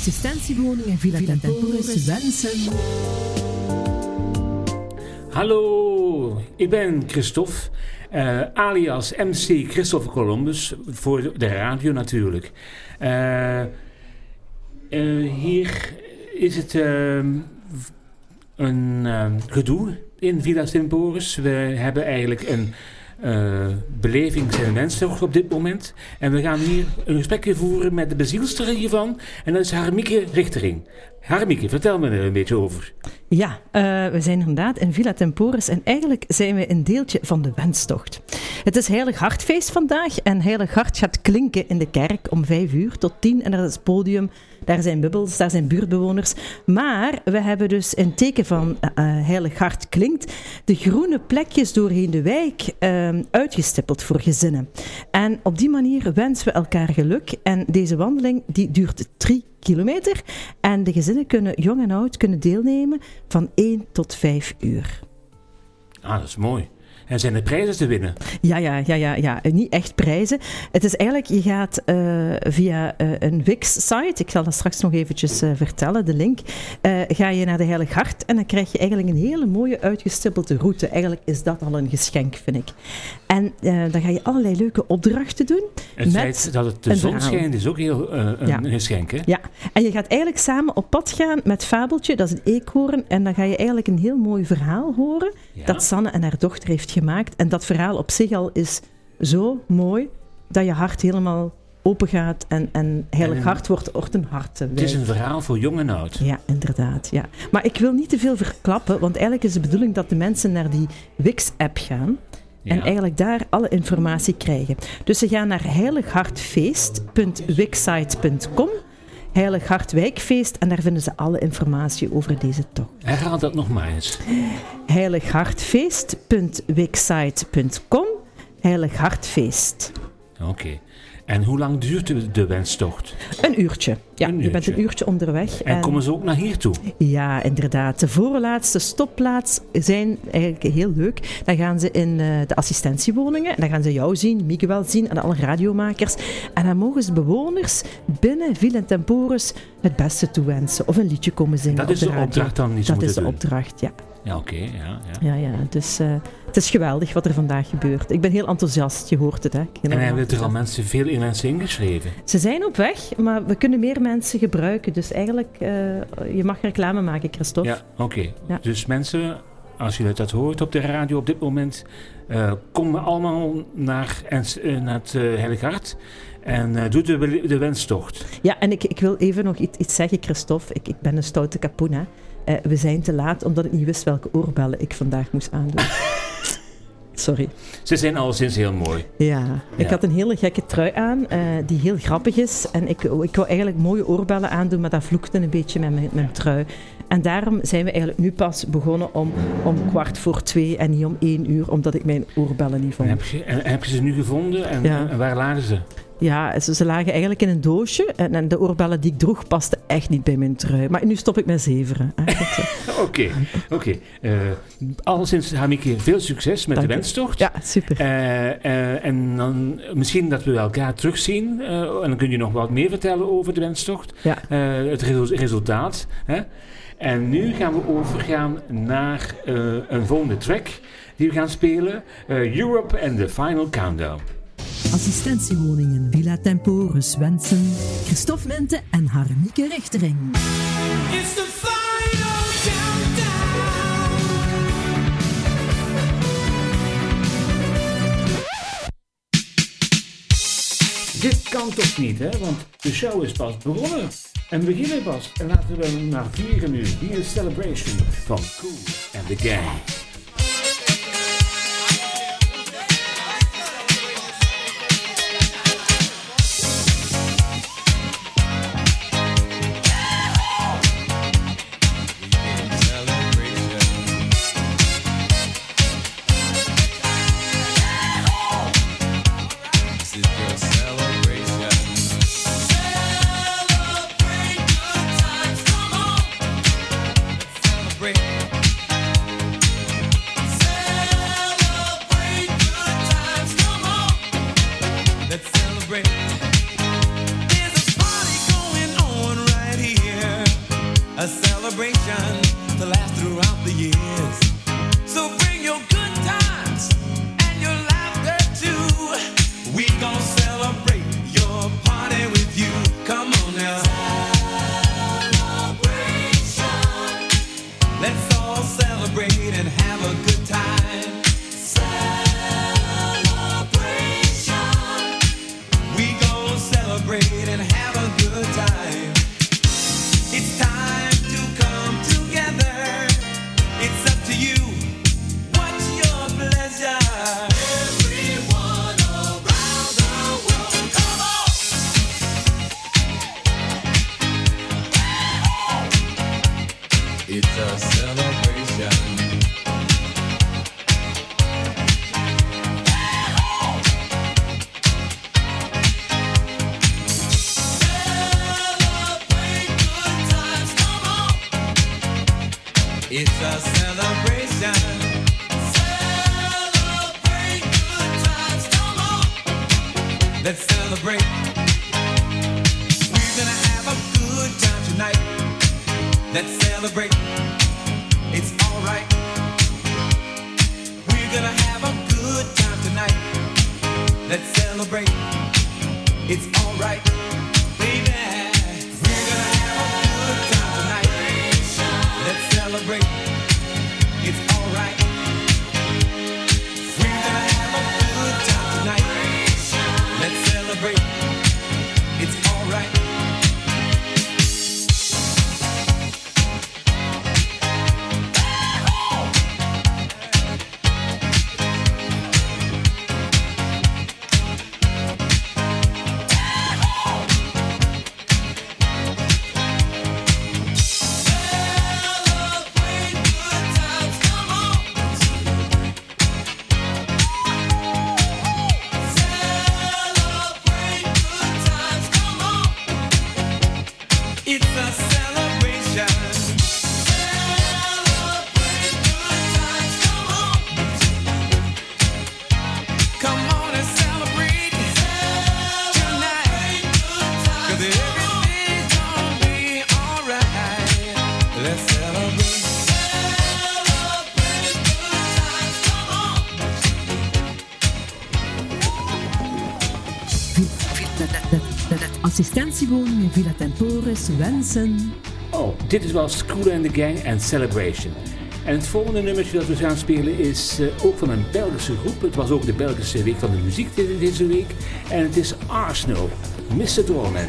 Assistentiewoningen Villa Temporis wensen. Hallo, ik ben Christophe, uh, alias MC Christopher Columbus, voor de radio natuurlijk. Uh, uh, hier is het een gedoe in Villa Temporis. We hebben eigenlijk een uh, belevings- en wenstocht op dit moment. En we gaan hier een gesprekje voeren met de bezielster hiervan. En dat is Harmieke Richtering. Harmieke, vertel me er een beetje over. Ja, uh, we zijn inderdaad in Villa Temporis en eigenlijk zijn we een deeltje van de wenstocht. Het is Heilig Hartfeest vandaag en Heilig Hart gaat klinken in de kerk om vijf uur tot tien en er is het podium daar zijn bubbels, daar zijn buurtbewoners. Maar we hebben dus in teken van uh, Heilig Hart klinkt de groene plekjes doorheen de wijk uitgestippeld voor gezinnen. En op die manier wensen we elkaar geluk. En deze wandeling die duurt drie kilometer. En de gezinnen kunnen, jong en oud, kunnen deelnemen van 1 tot 5 uur. Ah, dat is mooi. En zijn er prijzen te winnen? Ja, ja, ja, ja, ja. niet echt prijzen. Het is eigenlijk, je gaat uh, via uh, een Wix-site, ik zal dat straks nog eventjes uh, vertellen, de link, ga je naar de Heilig Hart en dan krijg je eigenlijk een hele mooie uitgestippelde route. Eigenlijk is dat al een geschenk, vind ik. En dan ga je allerlei leuke opdrachten doen. Het feit dat het de zon schijnt is ook heel een ja. geschenk, hè? Ja, en je gaat eigenlijk samen op pad gaan met Fabeltje, dat is een eekhoorn, en dan ga je eigenlijk een heel mooi verhaal horen ja. dat Sanne en haar dochter heeft gemaakt gemaakt. En dat verhaal op zich al is zo mooi dat je hart helemaal open gaat en, en heilig hart wordt, wordt een hart. Het is een verhaal voor jong en oud. Ja, inderdaad. Ja. Maar ik wil niet te veel verklappen, want eigenlijk is de bedoeling dat de mensen naar die Wix-app gaan. En eigenlijk daar alle informatie krijgen. Dus ze gaan naar heilighartfeest.wixsite.com Heilig Hartwijkfeest en daar vinden ze alle informatie over deze tocht. Herhaal dat nog maar eens. Heilighartfeest.wixsite.com Heilig Hartfeest. Oké. En hoe lang duurt de wenstocht? Een uurtje. Ja, je bent een uurtje onderweg. En, komen ze ook naar hier toe? Ja, inderdaad. De voorlaatste stopplaats zijn eigenlijk heel leuk. Dan gaan ze in uh, de assistentiewoningen. Dan gaan ze jou zien, Miguel zien en alle radiomakers. En dan mogen ze bewoners binnen Villa Temporis het beste toewensen. Of een liedje komen zingen Dat is de, de opdracht dan niet Dat is de opdracht, ja. Ja, oké. Okay, ja, ja. ja, ja. Dus uh, het is geweldig wat er vandaag gebeurt. Ik ben heel enthousiast, je hoort het. Hè. En hebben er al mensen, veel mensen ingeschreven? Ze zijn op weg, maar we kunnen meer mensen gebruiken. Dus eigenlijk, uh, je mag reclame maken, Christophe. Ja, oké. Okay. Ja. Dus mensen, als je dat hoort op de radio op dit moment, uh, kom allemaal naar, naar het Heilig Hart. En uh, doe de, de wenstocht. Ja, en ik, ik wil even nog iets, iets zeggen, Christophe. Ik, ik ben een stoute kapoen, hè. Uh, we zijn te laat omdat ik niet wist welke oorbellen ik vandaag moest aandoen. Sorry. Ze zijn alleszins heel mooi. Ja, ik had een hele gekke trui aan, uh, die heel grappig is. En ik, ik wou eigenlijk mooie oorbellen aandoen, maar dat vloekte een beetje met mijn, mijn trui. En daarom zijn we eigenlijk nu pas begonnen om, om kwart voor twee en niet om één uur, omdat ik mijn oorbellen niet vond. En heb je, en heb je ze nu gevonden en, ja. en waar lagen ze? Ja, ze, ze, lagen eigenlijk in een doosje. En, en, de oorbellen die ik droeg pasten echt niet bij mijn trui. Maar nu stop ik met zeveren. Oké, oké. Eh, alleszins, Hamike, veel succes met Dank de wenstocht. Ja, super. Uh, uh, en dan misschien dat we elkaar terugzien. en dan kun je nog wat meer vertellen over de wenstocht. Ja. het resultaat. Hè? En nu gaan we overgaan naar een volgende track die we gaan spelen. Europe and the Final Countdown. Assistentiewoningen Villa Temporis wensen Christophe Mente en Harmieke Richtering. It's the final countdown. Dit kan toch niet, hè? Want de show is pas begonnen. En we beginnen pas. En laten we naar vieren nu. Hier is Celebration van Cool and the Gang. Assistentiewoning Villa Temporis wensen... Oh, dit is wel School and the Gang en Celebration. En het volgende nummertje dat we gaan spelen is uh, ook van een Belgische groep. Het was ook de Belgische week van de muziek deze week. En het is Arsenal, Mr. Doorman.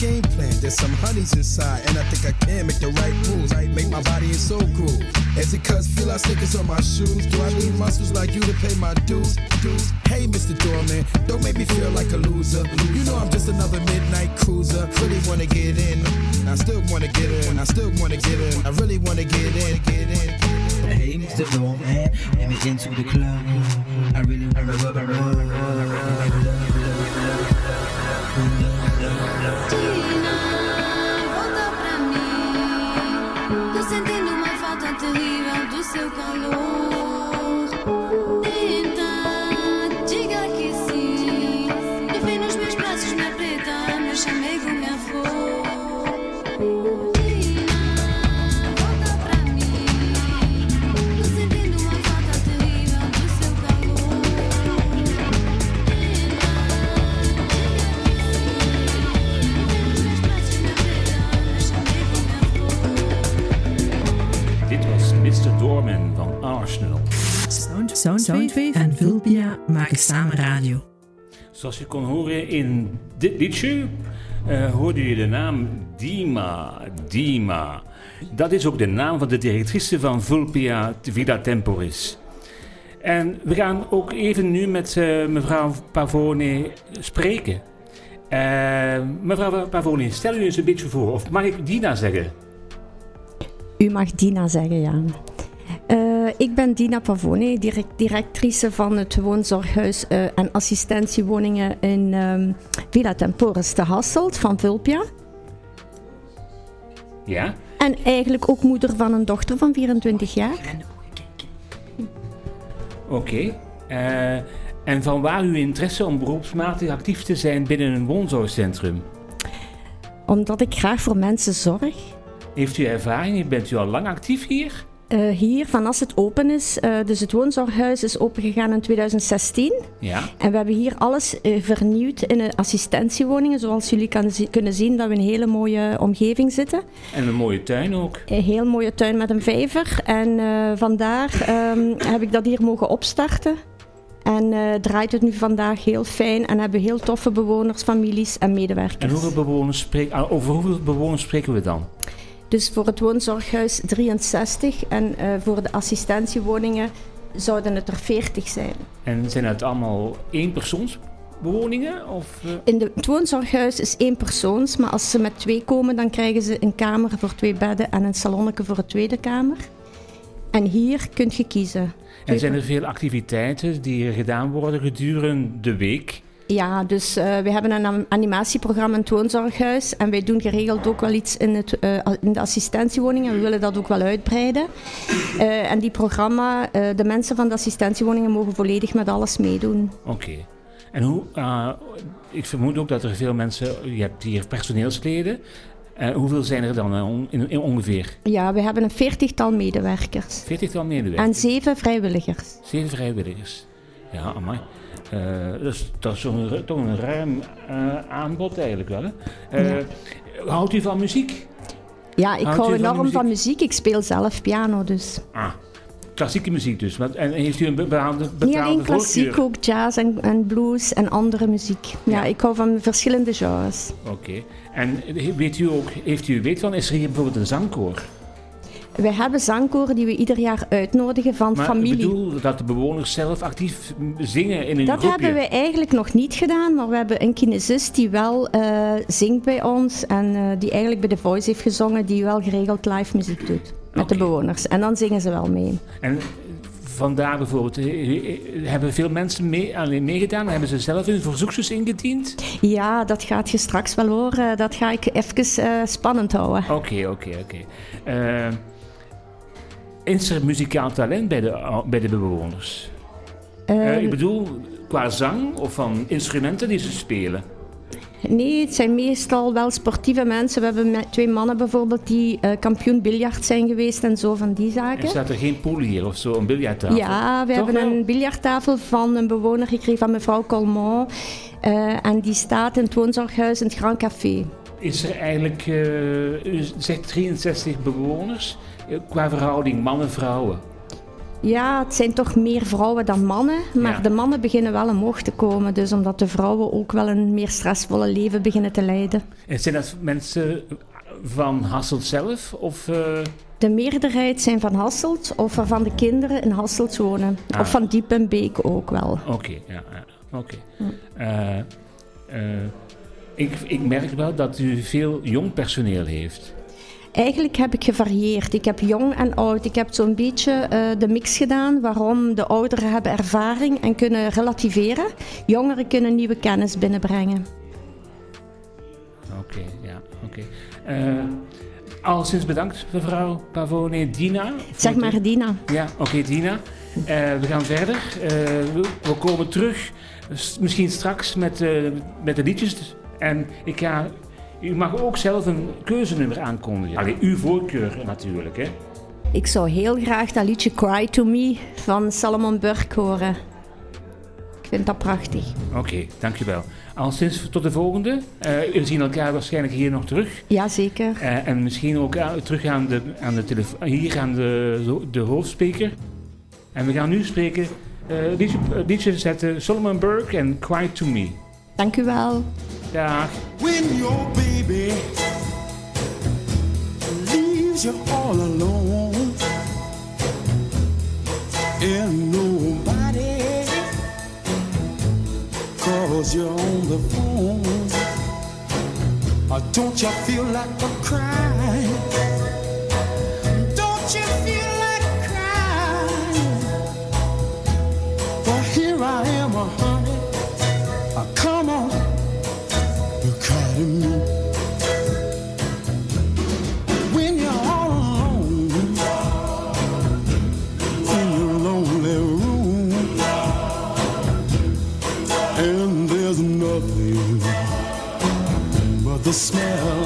Game plan? There's some honeys inside, and I think I can make the right moves. Right, make my body and soul groove. Is it cause feel like sneakers on my shoes? Do I need muscles like you to pay my dues? dues? Hey, Mr. Doorman, don't make me feel like a loser. You know I'm just another midnight cruiser. Really wanna get in. I still wanna get in. I still wanna get in. I really wanna get in. Get in. Hey, Mr. Doorman, let me into the club. Zoals je kon horen in dit liedje, eh, hoorde je de naam Dima. Dima. Dat is ook de naam van de directrice van Vulpia Villa Temporis. En we gaan ook even nu met eh, mevrouw Pavone spreken. Eh, mevrouw Pavone, stel u eens een beetje voor, of mag ik Dina zeggen? U mag Dina zeggen, ja. Eh, ik ben Dina Pavone, direct, directrice van het woonzorghuis eh, en assistentiewoningen in ehm, Villa Temporis te Hasselt van Vulpia. Ja? En eigenlijk ook moeder van een dochter van 24 jaar. Oké. Eh, en van waar uw interesse om beroepsmatig actief te zijn binnen een woonzorgcentrum? Omdat ik graag voor mensen zorg. Heeft u ervaring? Bent u al lang actief hier? Eh, hier, van als het open is, eh, dus het woonzorghuis is opengegaan in 2016. Ja. En we hebben hier alles eh, vernieuwd in assistentiewoningen. Zoals jullie kan kunnen zien dat we in een hele mooie omgeving zitten. En een mooie tuin ook. Een heel mooie tuin met een vijver. En vandaar ehm, heb ik dat hier mogen opstarten. En draait het nu vandaag heel fijn en hebben heel toffe bewoners, families en medewerkers. En hoeveel bewoners spreken, ah, over hoeveel bewoners spreken we dan? Dus voor het woonzorghuis 63 en eh, voor de assistentiewoningen zouden het er 40 zijn. En zijn het allemaal éénpersoonsbewoningen? Of, eh, In de, het woonzorghuis is één persoons, maar als ze met twee komen, dan krijgen ze een kamer voor twee bedden en een salonnetje voor een tweede kamer. En hier kunt je kiezen. en zijn er veel activiteiten die gedaan worden gedurende de week? Ja, dus eh, we hebben een am- animatieprogramma in het woonzorghuis en wij doen geregeld ook wel iets in, het, eh, in de assistentiewoningen. We willen dat ook wel uitbreiden. Eh, en die programma, de mensen van de assistentiewoningen mogen volledig met alles meedoen. Oké. En hoe, ik vermoed ook dat er veel mensen, je hebt hier personeelsleden. Hoeveel zijn er dan on- in, in ongeveer? Ja, we hebben een veertigtal medewerkers 40 medewerkers? en zeven vrijwilligers. Zeven vrijwilligers. Ja, amai. Eh, dat is, dat is toch een, toch een ruim eh, aanbod eigenlijk wel. Hè? Eh, Houdt u van muziek? Ja, ik Houdt hou u van enorm muziek? van muziek. Ik speel zelf piano, dus. Ah, klassieke muziek dus. En heeft u een bepaalde, bepaalde alleen klassiek, ook jazz en, en blues en andere muziek. Ja, Ja. ik hou van verschillende genres. Oké. En weet u ook, heeft u weet van, is er hier bijvoorbeeld een zangkoor? Wij hebben zangkoren die we ieder jaar uitnodigen van Maar familie. ik bedoel dat de bewoners zelf actief zingen in een Dat groepje. hebben we eigenlijk nog niet gedaan, maar we hebben een kinesist die wel eh, zingt bij ons en eh, die eigenlijk bij The Voice heeft gezongen, die wel geregeld live muziek doet met de bewoners. En dan zingen ze wel mee. En vandaar bijvoorbeeld, eh, hebben veel mensen mee, alleen meegedaan? Hebben ze zelf hun verzoekjes ingediend? Ja, dat gaat je straks wel horen. Dat ga ik even spannend houden. Oké, oké, oké. Is er muzikaal talent bij de, bij de bewoners? Eh, Eh, ik bedoel, qua zang of van instrumenten die ze spelen? Nee, het zijn meestal wel sportieve mensen. We hebben twee mannen bijvoorbeeld die eh, kampioen biljart zijn geweest en zo van die En zaken. staat er geen pool hier of zo, een biljarttafel? Ja, we Toch hebben wel? een biljarttafel van een bewoner gekregen van mevrouw Colmont. Eh, en die staat in het woonzorghuis in het Grand Café. Is er eigenlijk, eh, u zegt 63 bewoners, eh, qua verhouding mannen-vrouwen? Ja, het zijn toch meer vrouwen dan mannen. Maar Ja. de mannen beginnen wel omhoog te komen. Dus omdat de vrouwen ook wel een meer stressvolle leven beginnen te leiden. En zijn dat mensen van Hasselt zelf? Of, eh, De meerderheid zijn van Hasselt of waarvan de kinderen in Hasselt wonen. Ah. Of van Diepenbeek ook wel. Oké, ja, ja, oké. Eh, eh, ik, ik merk wel dat u veel jong personeel heeft. Eigenlijk heb ik gevarieerd. Ik heb jong en oud. Ik heb zo'n beetje eh, de mix gedaan. Waarom de ouderen hebben ervaring en kunnen relativeren. Jongeren kunnen nieuwe kennis binnenbrengen. Oké, ja, oké. Eh, al sinds bedankt, mevrouw Pavone. Dina? Zeg maar Dina. Ja, oké, Dina. Eh, we gaan verder. We, komen terug, misschien straks met, met de liedjes. En ik ga, u mag ook zelf een keuzenummer aankondigen. Allee, uw voorkeur natuurlijk, hè. Ik zou heel graag dat liedje Cry to Me van Salomon Burke horen. Ik vind dat prachtig. Oké, dankjewel. Al sinds tot de volgende. Eh, we zien elkaar waarschijnlijk hier nog terug. Jazeker. Eh, en misschien ook eh, terug aan de, aan de telefoon, hier aan de, de hoofdspreker. En we gaan nu spreken, eh liedje, liedje zetten Solomon Burke en Cry to Me. Dank u wel. Dag. When your baby leaves you all alone and nobody calls you on the phone, uh, don't you feel like a crying? Don't you feel like crying? Well, here I am, uh, the smell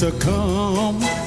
to come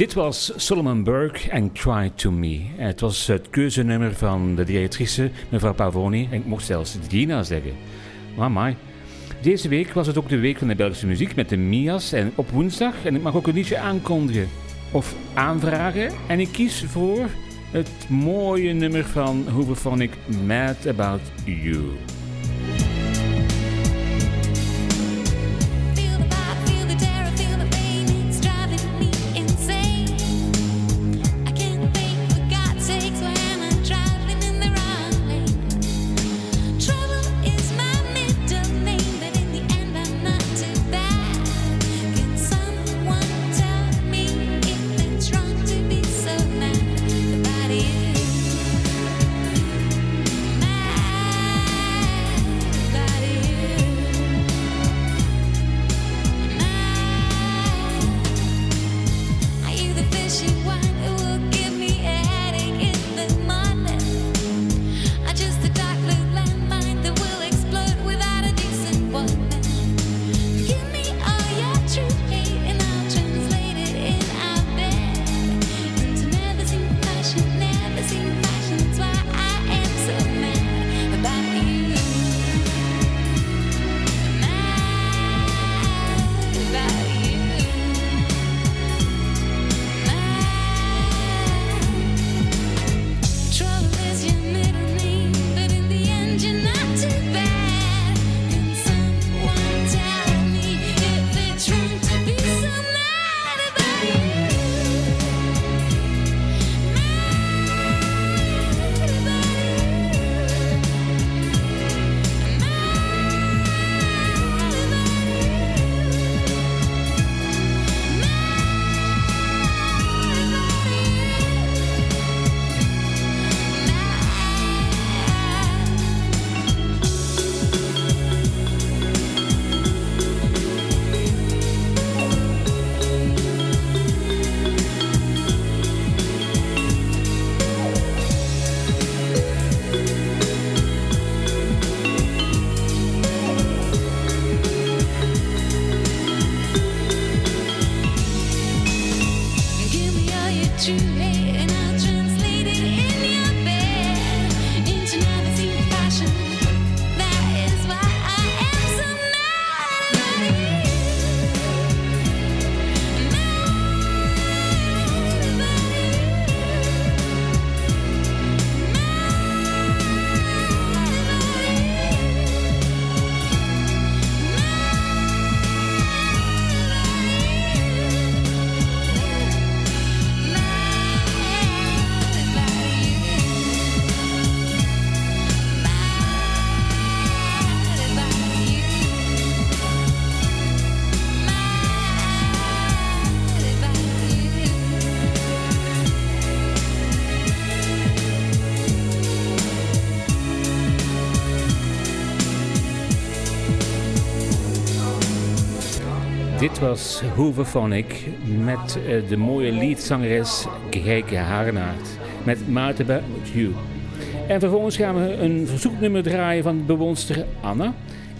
Dit was Solomon Burke en Cry to Me. Het was het keuzennummer van de directrice, mevrouw Pavoni. En ik mocht zelfs Dina zeggen. Amai. Deze week was het ook de week van de Belgische muziek met de Mia's. En op woensdag, en ik mag ook een liedje aankondigen of aanvragen. En ik kies voor het mooie nummer van Hooverphonic, Mad About You. Was Hooverphonic met eh, de mooie liedzangeres Geike Harenaert. Met Maarten You. En vervolgens gaan we een verzoeknummer draaien van bewonster Anna.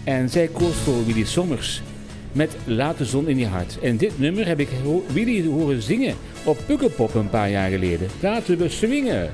En zij koos voor Willy Sommers met Laat de zon in je hart. En dit nummer heb ik ho- Willy horen zingen op Pukkelpop een paar jaar geleden. Laten we swingen.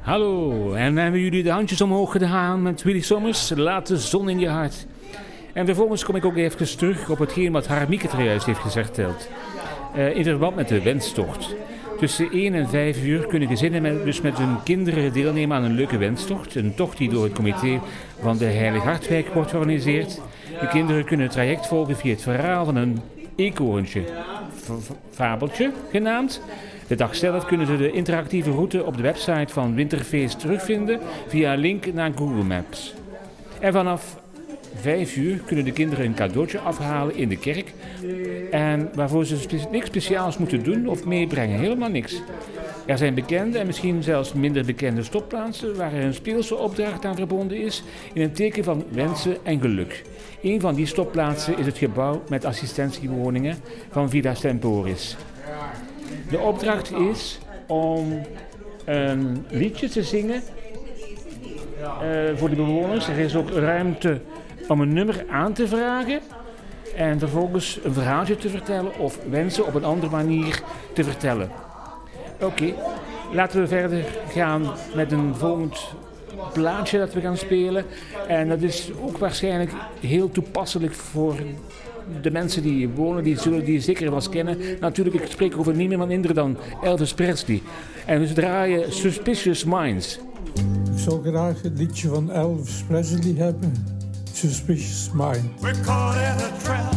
Hallo, en hebben jullie de handjes omhoog gedaan met Willy Sommers? Laat de zon in je hart. En vervolgens kom ik ook even terug op hetgeen wat Harmieke er juist heeft gezegd. Eh, in verband met de wenstocht. Tussen 1 en 5 uur kunnen gezinnen met, dus met hun kinderen deelnemen aan een leuke wenstocht. Een tocht die door het comité van de Heilig Hartwijk wordt georganiseerd. De kinderen kunnen het traject volgen via het verhaal van een eekhoorntje. Fabeltje genaamd. De dag zelf kunnen ze de interactieve route op de website van Winterfeest terugvinden via een link naar Google Maps. En vanaf 5 uur kunnen de kinderen een cadeautje afhalen in de kerk. En waarvoor ze niks speciaals moeten doen of meebrengen. Helemaal niks. Er zijn bekende en misschien zelfs minder bekende stopplaatsen waar er een speelse opdracht aan verbonden is in een teken van wensen en geluk. Een van die stopplaatsen is het gebouw met assistentiewoningen van Villa Temporis. De opdracht is om een liedje te zingen eh, voor de bewoners. Er is ook ruimte om een nummer aan te vragen en vervolgens een verhaaltje te vertellen of wensen op een andere manier te vertellen. Oké, laten we verder gaan met een volgend plaatje dat we gaan spelen. En dat is ook waarschijnlijk heel toepasselijk voor de mensen die hier wonen. Die zullen die zeker wel eens kennen. Natuurlijk, ik spreek over niemand minder dan Elvis Presley. En we draaien Suspicious Minds. Ik zou graag het liedje van Elvis Presley hebben. Suspicious Mind. We're caught in a trap.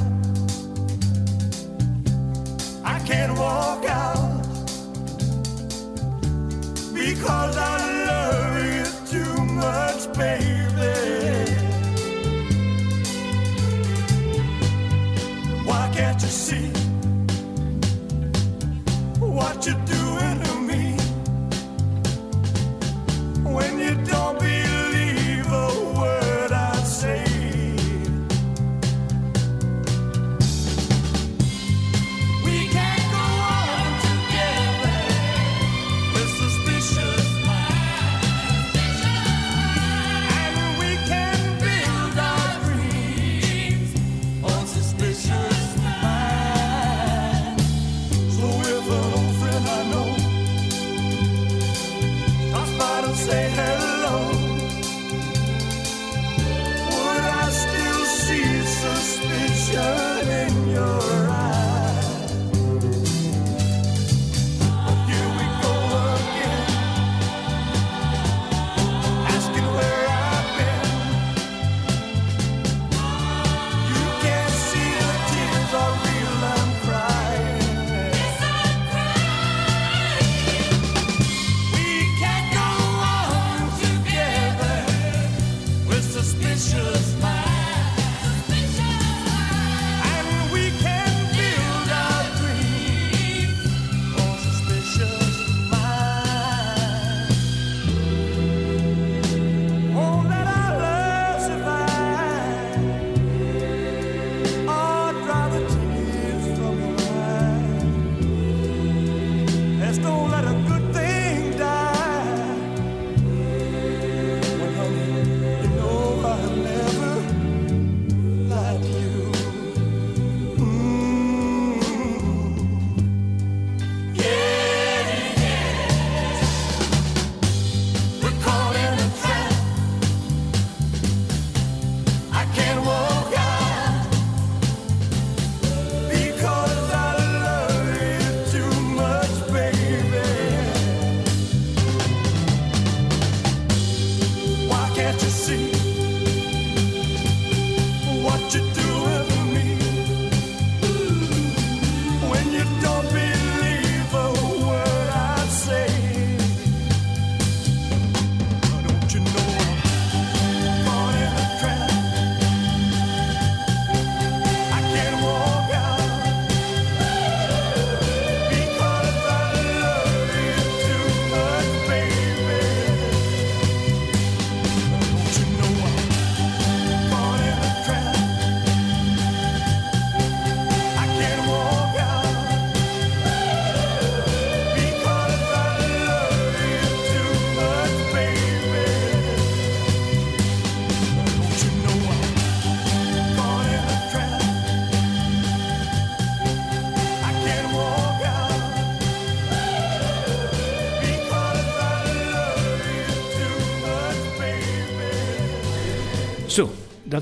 I can't walk out because I love you too much, baby. Why can't you see what you're doing to me? When you don't believe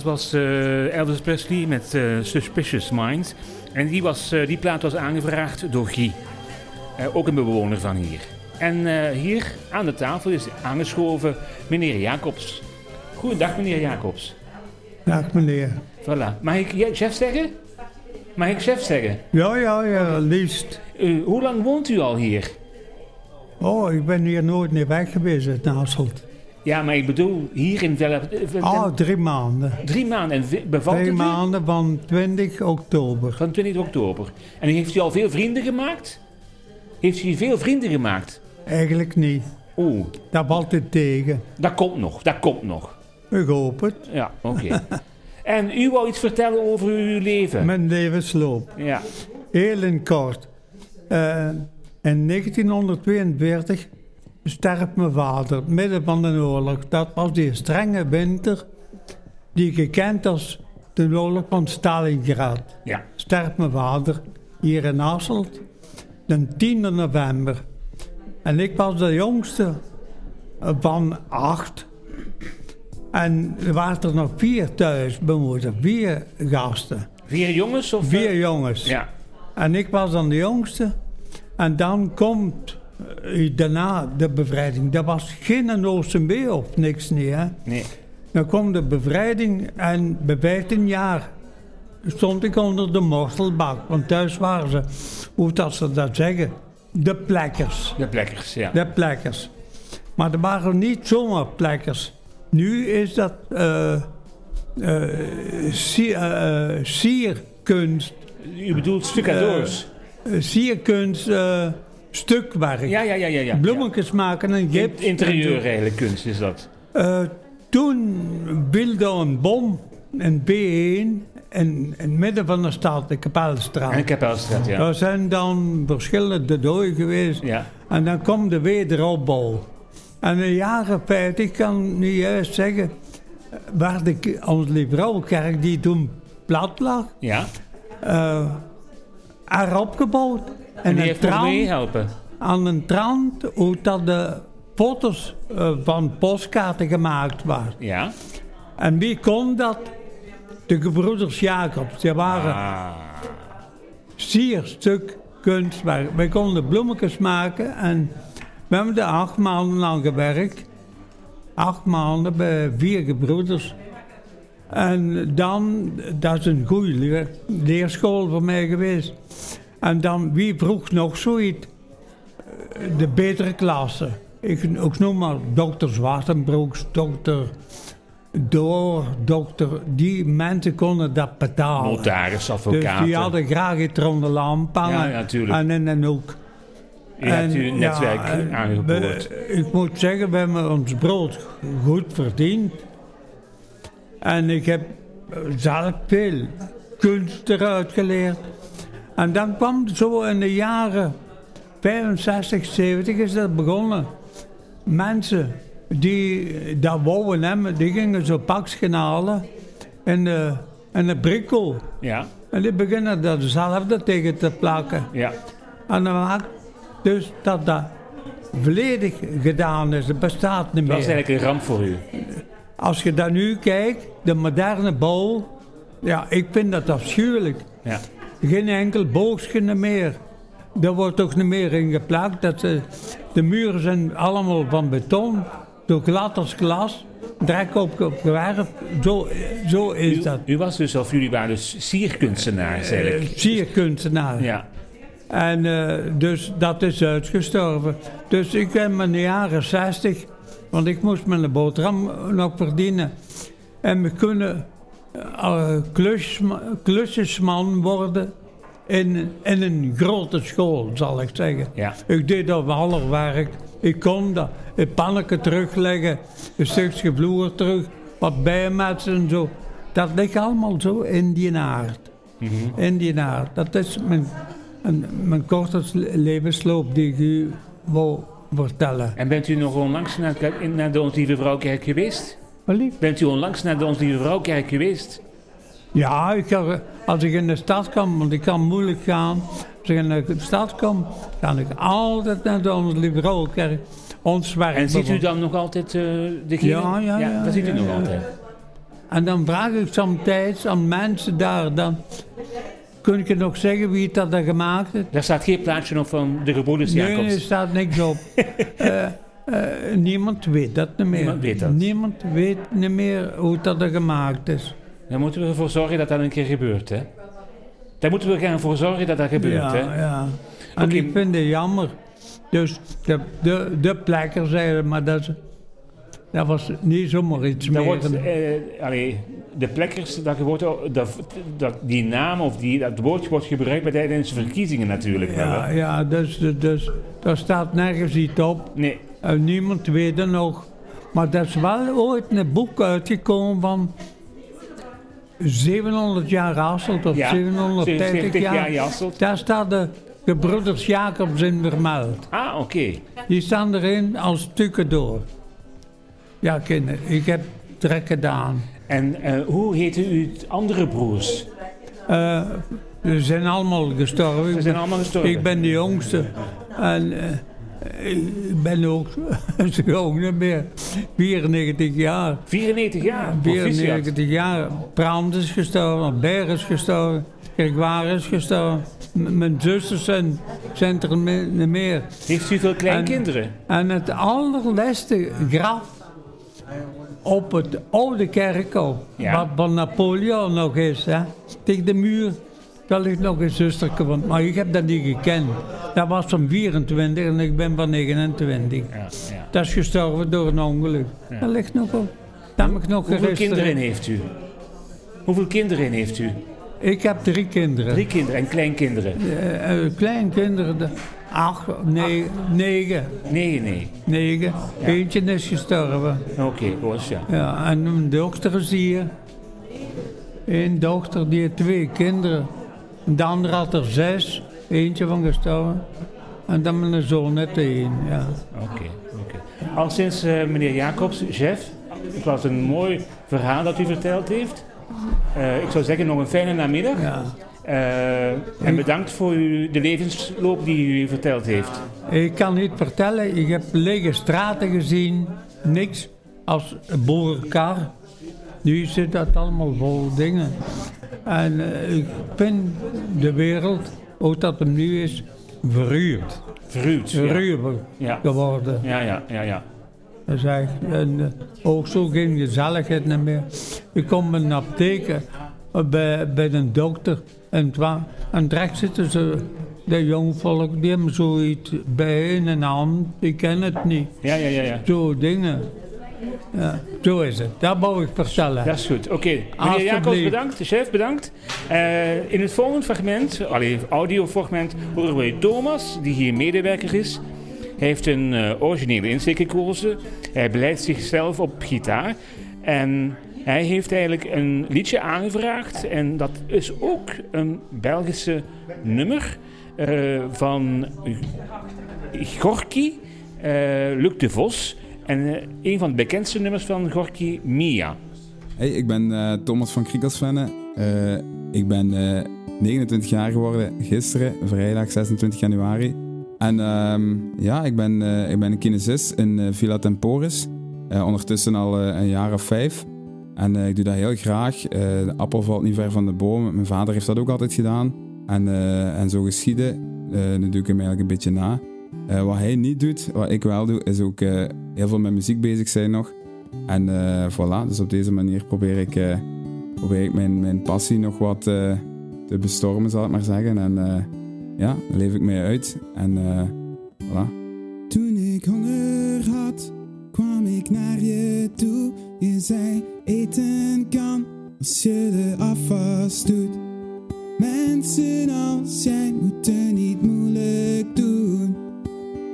dat was eh, Elvis Presley met eh, Suspicious Minds. En die, was, eh, die plaat was aangevraagd door Guy. Ook een bewoner van hier. En hier aan de tafel is aangeschoven meneer Jacobs. Goedendag meneer Jacobs. Dag meneer. Voilà. Mag ik chef zeggen? Mag ik chef zeggen? Ja, ja, ja, liefst. Hoe lang woont u al hier? Oh, ik ben hier nooit meer weg geweest uit Nasselt. Ja, maar ik bedoel hier in Velle... eh, Ah, drie maanden. Drie maanden. En bevalt Drie maanden van 20 oktober. Van 20 oktober. En heeft u al veel vrienden gemaakt? Heeft u veel vrienden gemaakt? Eigenlijk niet. Oeh, Dat valt het tegen. dat komt nog, dat komt nog. Ik hoop het. Ja, oké. en u wou iets vertellen over uw leven? Mijn levensloop. Ja, Heel in kort. Eh, in 1942 sterft mijn vader, midden van de oorlog. Dat was die strenge winter die gekend als de oorlog van Stalingrad. ja. Sterft mijn vader hier in Hasselt, de 10 november. En ik was de jongste van acht En er waren er nog vier thuis, moeder. Vier gasten. Vier jongens of... Vier eh, jongens. Ja. En ik was dan de jongste. En dan komt daarna de bevrijding. Dat was geen OCB of niks niet, hè. Nee. Dan kwam de bevrijding en bij 15 jaar stond ik onder de morstelbak. Want thuis waren ze, hoe dat ze dat zeggen, de plekkers. De plekkers, ja. De plekkers. Maar er waren niet zomaar plekkers. Nu is dat eh, eh, sier- eh, eh, sierkunst. U bedoelt stucadoors? eh, sierkunst, eh, stukwerk. ja, ja, ja, ja. ja. Bloemetjes maken en eigenlijk kunst is dat. Eh, toen wilde een bom, een B1, in, het midden van de stad, de Kapelstraat. En Kapelstraat, ja. Daar zijn dan verschillende doden geweest. Ja. En dan komt de wederopbouw. En in de jaren 50, ik kan nu juist zeggen, waar de onze Liefrouwenkerk, die toen plat lag, Ja. erop gebouwd. En die heeft trant, meehelpen. aan een trant, hoe dat de foto's eh, van postkaarten gemaakt waren. Ja. En wie kon dat? De gebroeders Jacobs. Die waren Ah. sierstuk kunstwerk. Wij konden bloemetjes maken en we hebben er acht maanden aan gewerkt. Acht maanden bij vier gebroeders. En dan, dat is een goede leer, leerschool voor mij geweest. En dan, wie vroeg nog zoiets? De betere klasse. Ik, ik noem maar dokter Zwartenbroeks, dokter Door, dokter... Die mensen konden dat betalen. Notaris, Dus advocaten. die hadden graag iets rond de lamp hangen. Ja, ja, tuurlijk. En in een hoek. U hebt En, uw netwerk ja, en aangeboord. we- ik moet zeggen, we hebben ons brood goed verdiend. En ik heb zelf veel kunst eruit geleerd. En dan kwam zo in de jaren 65, 70 is dat begonnen. Mensen die dat wouden hebben, die gingen zo pakjes halen in de, in de brikkel. Ja. En die beginnen dat zelf tegen te plakken. Ja. En dan maakt dus dat dat volledig gedaan is. Het bestaat niet Dat was meer. eigenlijk een ramp voor u. Als je daar nu kijkt, de moderne bouw, ja, ik vind dat afschuwelijk. Ja. Geen enkel boogje meer. Er wordt toch niet meer in geplakt. Dat ze, de muren zijn allemaal van beton, zo glad als glas, drek op, op gewerf. Zo, zo is U, dat. u was dus, of jullie waren dus sierkunstenaars eigenlijk. Sierkunstenaar. Ja. En eh, dus dat is uitgestorven. Dus ik ben in de jaren 60, want ik moest mijn boterham nog verdienen. En we kunnen eh, klusma- klusjesman worden in, in een grote school, zal ik zeggen. Ja. Ik deed al alle werk. Ik kon dat. Een pannetje terugleggen, een stukje vloer terug, wat bijmetsen en zo. Dat ligt allemaal zo in die aard. In die aard. Dat is mijn, een- mijn korte levensloop die ik u wou vertellen. En bent u nog onlangs naar, in- naar de Ons Lieve Vrouwkerk geweest? Wat lief? Bent u onlangs naar de Ons Lieve Vrouwkerk geweest? Ja, ik als ik in de stad kom, want ik kan moeilijk gaan. Als ik in de stad kom, ga ik altijd naar de Onze Lieve Vrouwenkerk. Ons werk. En ziet u dan nog altijd eh degene? Ja, ja, ja, dat ziet u ja, nog ja. altijd. En dan vraag ik somtijds aan mensen daar, dan kun je nog zeggen wie het dat gemaakt heeft. Daar staat geen plaatje op van de gebroeders Nee, Jacobs. er staat niks op. Eh, eh, niemand weet dat niet meer. Niemand weet dat. Niemand weet niet meer hoe dat er gemaakt is. Daar moeten we ervoor zorgen dat dat een keer gebeurt, hè? Daar moeten we gaan voor zorgen dat dat gebeurt, ja, hè? ja. En ik vind het jammer. Dus de, de, de plekker zeiden, maar dat, dat was niet zomaar iets Daar meer. wordt, eh, allee, de plekkers, dat wordt, ook- dat, dat, die naam of die, dat woordje wordt gebruikt bij tijdens de verkiezingen natuurlijk. ja, ja dus, dus daar staat nergens iets op. Nee, En niemand weet het nog. Maar er is wel ooit een boek uitgekomen van 700 jaar Hasselt of Ja, 750 750 jaar. jaar. Daar staat de gebroeders Jacobs in vermeld. ah, oké. Die staan erin als stukken door. Ja, kinderen, ik heb trek gedaan. En eh, hoe heten uw andere broers? Eh, ze zijn allemaal gestorven. Ze zijn allemaal gestorven. Ik ben de jongste. En, eh, Ik ben ook zo niet meer. 94 jaar. 94 jaar, proficiat. 94 jaar. Brand is gestorven, Berg is gestorven, Grégoire is gestorven. M- mijn zusters zijn, zijn er meer. Heeft u veel kleinkinderen? En het allerlaatste graf op het oude kerkhof, Ja. wat van Napoleon nog is, hè, tegen de muur, daar ligt nog een zusterke van. Maar ik heb dat niet gekend. Dat was van 24 en ik ben van 29. Ja, ja. Dat is gestorven door een ongeluk. Ja. Dat ligt nog op. Dat nog Hoeveel kinderen heeft u? Hoeveel kinderen heeft u? Ik heb drie kinderen. Drie kinderen en kleinkinderen? Eh, kleinkinderen, de- acht, negen, negen. Nee, nee. negen. Ja. Eentje is gestorven. Oké, goed, ja. Ja, en mijn dochter is hier. Eén dochter, die heeft twee kinderen. De andere had er zes. Eentje van gestorven. En dan mijn zoon net één, ja. Oké, oké. Al sinds eh, meneer Jacobs, chef, het was een mooi verhaal dat u verteld heeft. Eh, ik zou zeggen, nog een fijne namiddag. ja. Eh, en bedankt voor uw, de levensloop die u verteld heeft. Ik kan niet vertellen, ik heb lege straten gezien. Niks als boerenkar. Nu zit dat allemaal vol dingen. En eh, ik vind de wereld, hoe dat hem nu is, verruurd. Verruwd. Ja. Ruwer Ja. geworden. Ja, ja, ja, ja. Dat is echt, en eh, ook zo geen gezelligheid niet meer. Ik kom in een eh, bij, bij een dokter en, en direct zitten ze, de jongvolk, die hebben zoiets bij een hand, die kennen het niet. Ja, ja, ja, ja. Zo dingen. Ja, zo is het. Dat wou ik vertellen. Dat is goed. Oké, meneer Alsjeblieft. Jacobs bedankt, de chef bedankt. Eh, in het volgende fragment, allee, audiofragment, horen we Thomas, die hier medewerker is. Hij heeft een eh, originele insteek gekozen. Hij beleidt zichzelf op gitaar. En hij heeft eigenlijk een liedje aangevraagd. En dat is ook een Belgische nummer eh, van Gorky, Luc de Vos. En eh, een van de bekendste nummers van Gorky, Mia. Hey, ik ben eh, Thomas van Kriekelsvenne. Eh ik ben eh, 29 jaar geworden gisteren, vrijdag 26 januari. En ehm, ja, ik ben, ik ben een kinesist in Villa Temporis. Ondertussen al een jaar of vijf. En ik doe dat heel graag. De appel valt niet ver van de boom. Mijn vader heeft dat ook altijd gedaan. En, en zo geschieden, nu doe ik hem eigenlijk een beetje na. Eh, wat hij niet doet, wat ik wel doe, is ook eh, heel veel met muziek bezig zijn nog. En eh, voilà, dus op deze manier probeer ik, probeer ik mijn, passie nog wat te bestormen, zal ik maar zeggen. En ja, dan leef ik mee uit. En voilà. Toen ik honger had, kwam ik naar je toe. Je zei eten kan als je de afwas doet. Mensen als jij moeten niet moeilijk doen.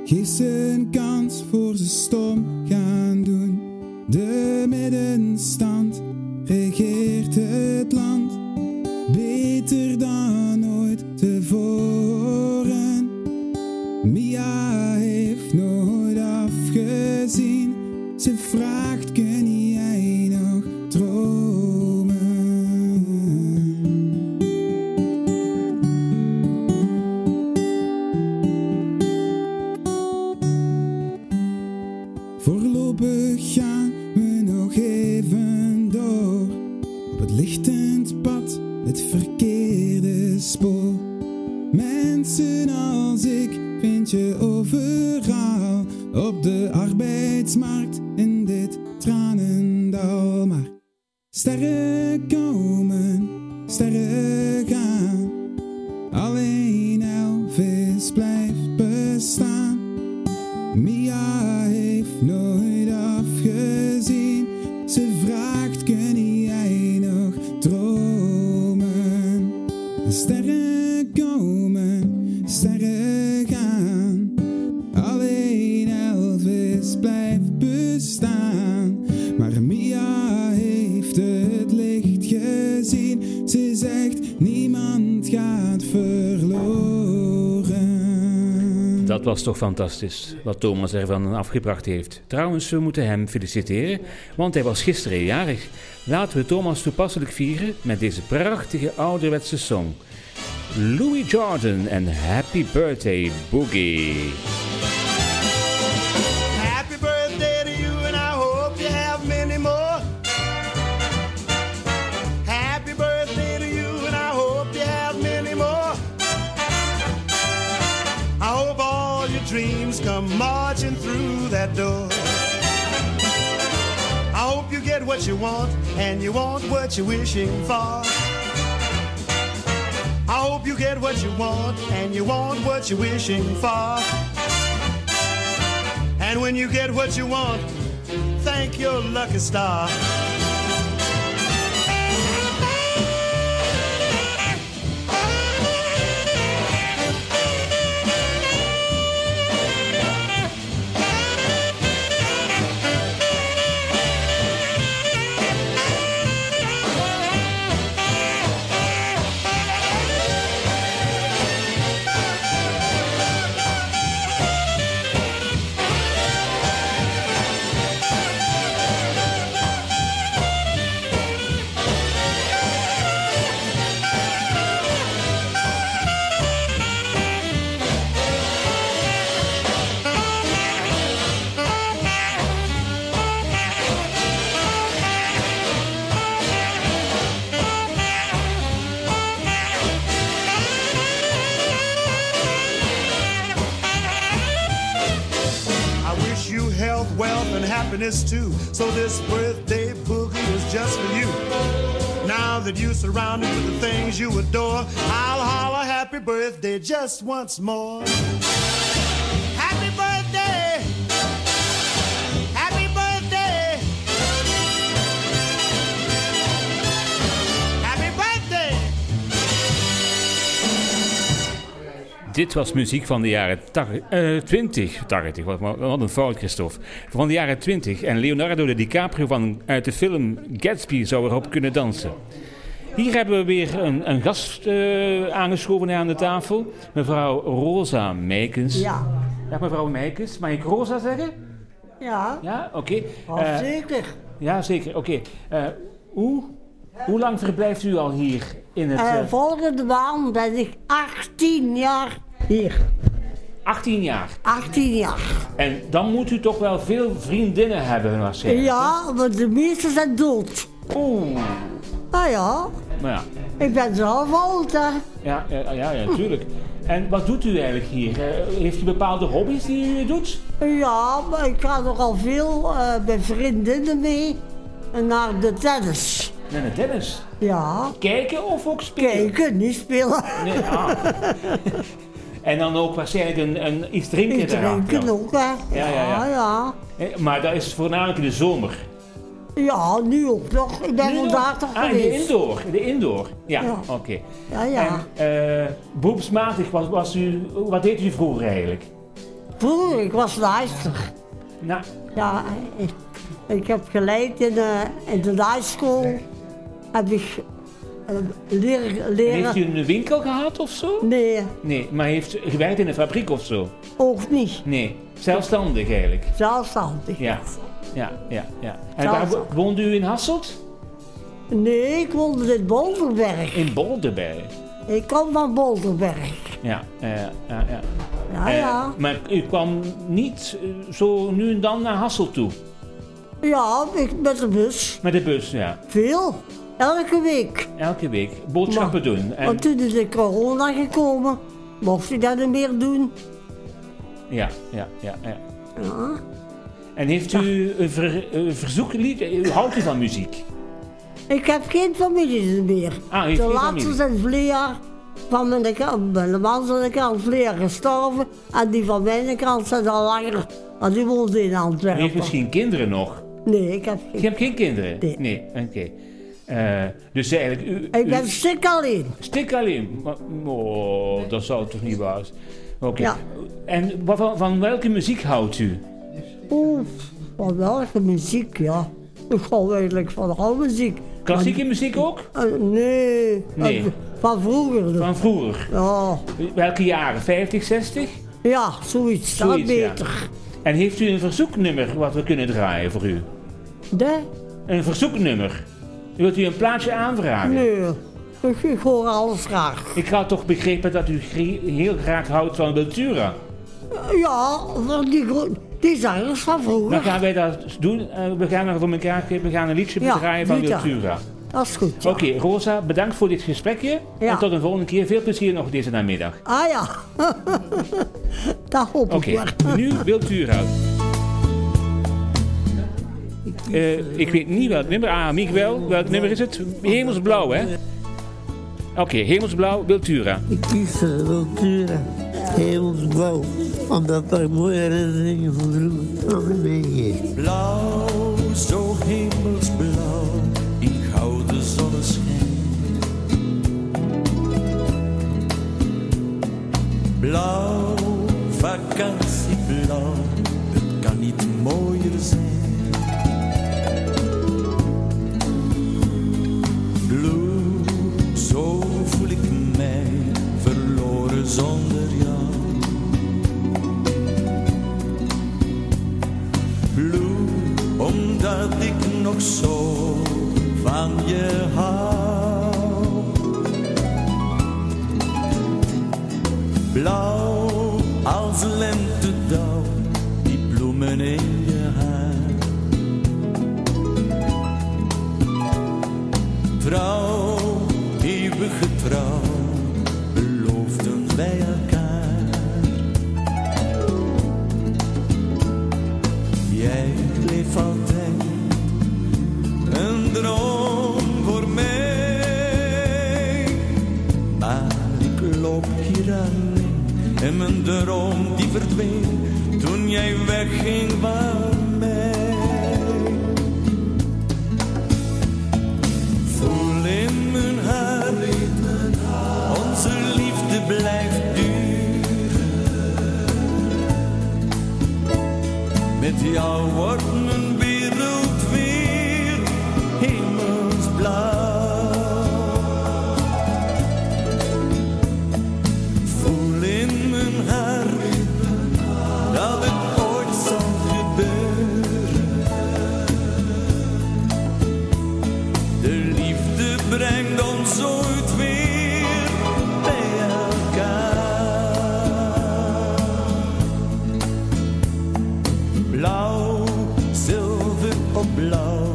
Geef ze een kans voor ze stom gaan doen. De middenstand regeert het land. Beter dan ooit Op de arbeidsmarkt in dit tranendal. Maar sterren komen, sterren Dat was toch fantastisch, wat Thomas ervan afgebracht heeft. Trouwens, we moeten hem feliciteren, want hij was gisteren jarig. Laten we Thomas toepasselijk vieren met deze prachtige ouderwetse song. Louis Jordan en Happy Birthday Boogie. What you want and you want what you're wishing for. I hope you get what you want and you want what you're wishing for. And when you get what you want, thank your lucky star. Birthday just once more. Happy birthday! Happy birthday! Happy birthday! Dit was muziek van de jaren tach- eh, 20, 80, wat, wat een fout, Christophe. Van de jaren 20. En Leonardo DiCaprio van, uit de film Gatsby zou erop kunnen dansen. Hier hebben we weer een, een gast eh, aangeschoven aan de tafel. Mevrouw Rosa Meikens. Ja. Ja, mevrouw Meikens. Mag ik Rosa zeggen? Ja, Ja, oké. oh, Eh, zeker. ja, zeker. Oké. Eh, hoe, hoe lang verblijft u al hier in het... Volgende maand ben ik 18 jaar hier. 18 jaar. 18 jaar. En dan moet u toch wel veel vriendinnen hebben waarschijnlijk. Ja, want de meeste zijn dood. Oeh. Ah ja, Maar ja, ik ben zelf oud hè. ja, ja, ja, ja natuurlijk. En wat doet u eigenlijk hier? Eh, heeft u bepaalde hobby's die u doet? Ja, maar ik ga nogal veel eh met vriendinnen mee naar de tennis. Naar de tennis. Ja, Kijken of ook spelen? kijken, niet spelen. Nee, ah. en dan ook waarschijnlijk een, een, iets drinken eraan. drinken ook hè. Ja, ja, ja. ja. Eh, Maar dat is voornamelijk in de zomer. Ja, nu ook nog. Ik ben vandaag nog? toch ah, in de geweest. indoor. in De indoor. Ja, Ja. oké. Ja, ja. En eh, beroepsmatig, was, was u, wat deed u vroeger eigenlijk? Vroeger, ik was luister. Nou, Ja, ik, ik heb geleid in de, in de school. Heb ik eh, leren, leren. heeft u een winkel gehad of zo? Nee, Nee, maar heeft u gewerkt in een fabriek of zo? ook niet. Nee, zelfstandig eigenlijk. Zelfstandig. Ja, ja, ja. ja. En waar wo- woonde u in Hasselt? Nee, ik woonde in Bolderberg. In Bolderberg. Ik kom van Bolderberg. Ja, ja, ja. ja. Ja, Eh, ja. Maar u kwam niet eh, zo nu en dan naar Hasselt toe? Ja, ik, met de bus. Met de bus, ja. Veel. Elke week. Elke week boodschappen doen. En, Want toen is de corona gekomen, mocht ik dat niet meer doen. ja, ja, ja, ja. Ja. En heeft u een, ver, een verzoeklied? U houdt u van muziek? Ik heb geen familie meer. Ah, de laatste zijn vleer van mijn kant, mijn man zijn kant vleer gestorven. En die van mijn kant zijn al langer, want die woonde in U heeft Antwerpen. misschien kinderen nog? Nee, ik heb Je geen. hebt geen kinderen? Nee. oké. Eh, dus eigenlijk, u, Ik u- ben stik alleen. Stik alleen? Oh, dat zou toch niet waar zijn? Oké. Ja. En van, van welke muziek houdt u? Oeh, van welke muziek, ja. Ik hou eigenlijk van alle muziek. Klassieke muziek ook? Eh, nee, Nee. eh, van vroeger. Van vroeger? Ja, Welke jaren? 50, 60? ja zoiets. Dat Zoiets, ja. beter. En heeft u een verzoeknummer wat we kunnen draaien voor u? De? Een verzoeknummer? Wilt u een plaatje aanvragen? Nee, ik, ik hoor alles graag. Ik had toch begrepen dat u heel graag houdt van Beltura. Ja, van die, gro- die zangers van Dan vroeger. gaan wij dat doen. Eh, we gaan er voor elkaar we gaan een liedje bedraaien van doe dat. Is goed. ja. Oké, Rosa, bedankt voor dit gesprekje. Ja. En tot een volgende keer. Veel plezier nog deze namiddag. Ah ja. dat hoop Oké, ik wel. nu Wiltura. Eh ik weet niet welk nummer. Ah, Miguel, welk nummer is het? Hemelsblauw, hè? Oké, Hemelsblauw, Wiltura. Ik kies uh, Wiltura, hemelsblauw, omdat er mooie herinneringen van vroeger aan me meegeven. Blauw, zo hemelsblauw, ik hou de zonneschijn. Blauw, vakantieblauw, het kan niet mooier zijn. Blue, zo voel ik mij verloren zonder jou. Omdat ik nog zo van je hou. Blauw als lentedauw, die bloemen in je haar. Trouw, eeuwige trouw, beloofden bij en mijn droom die verdween toen jij wegging van mij. Voel in mijn hart, onze liefde blijft duren. Met jou wordt blow.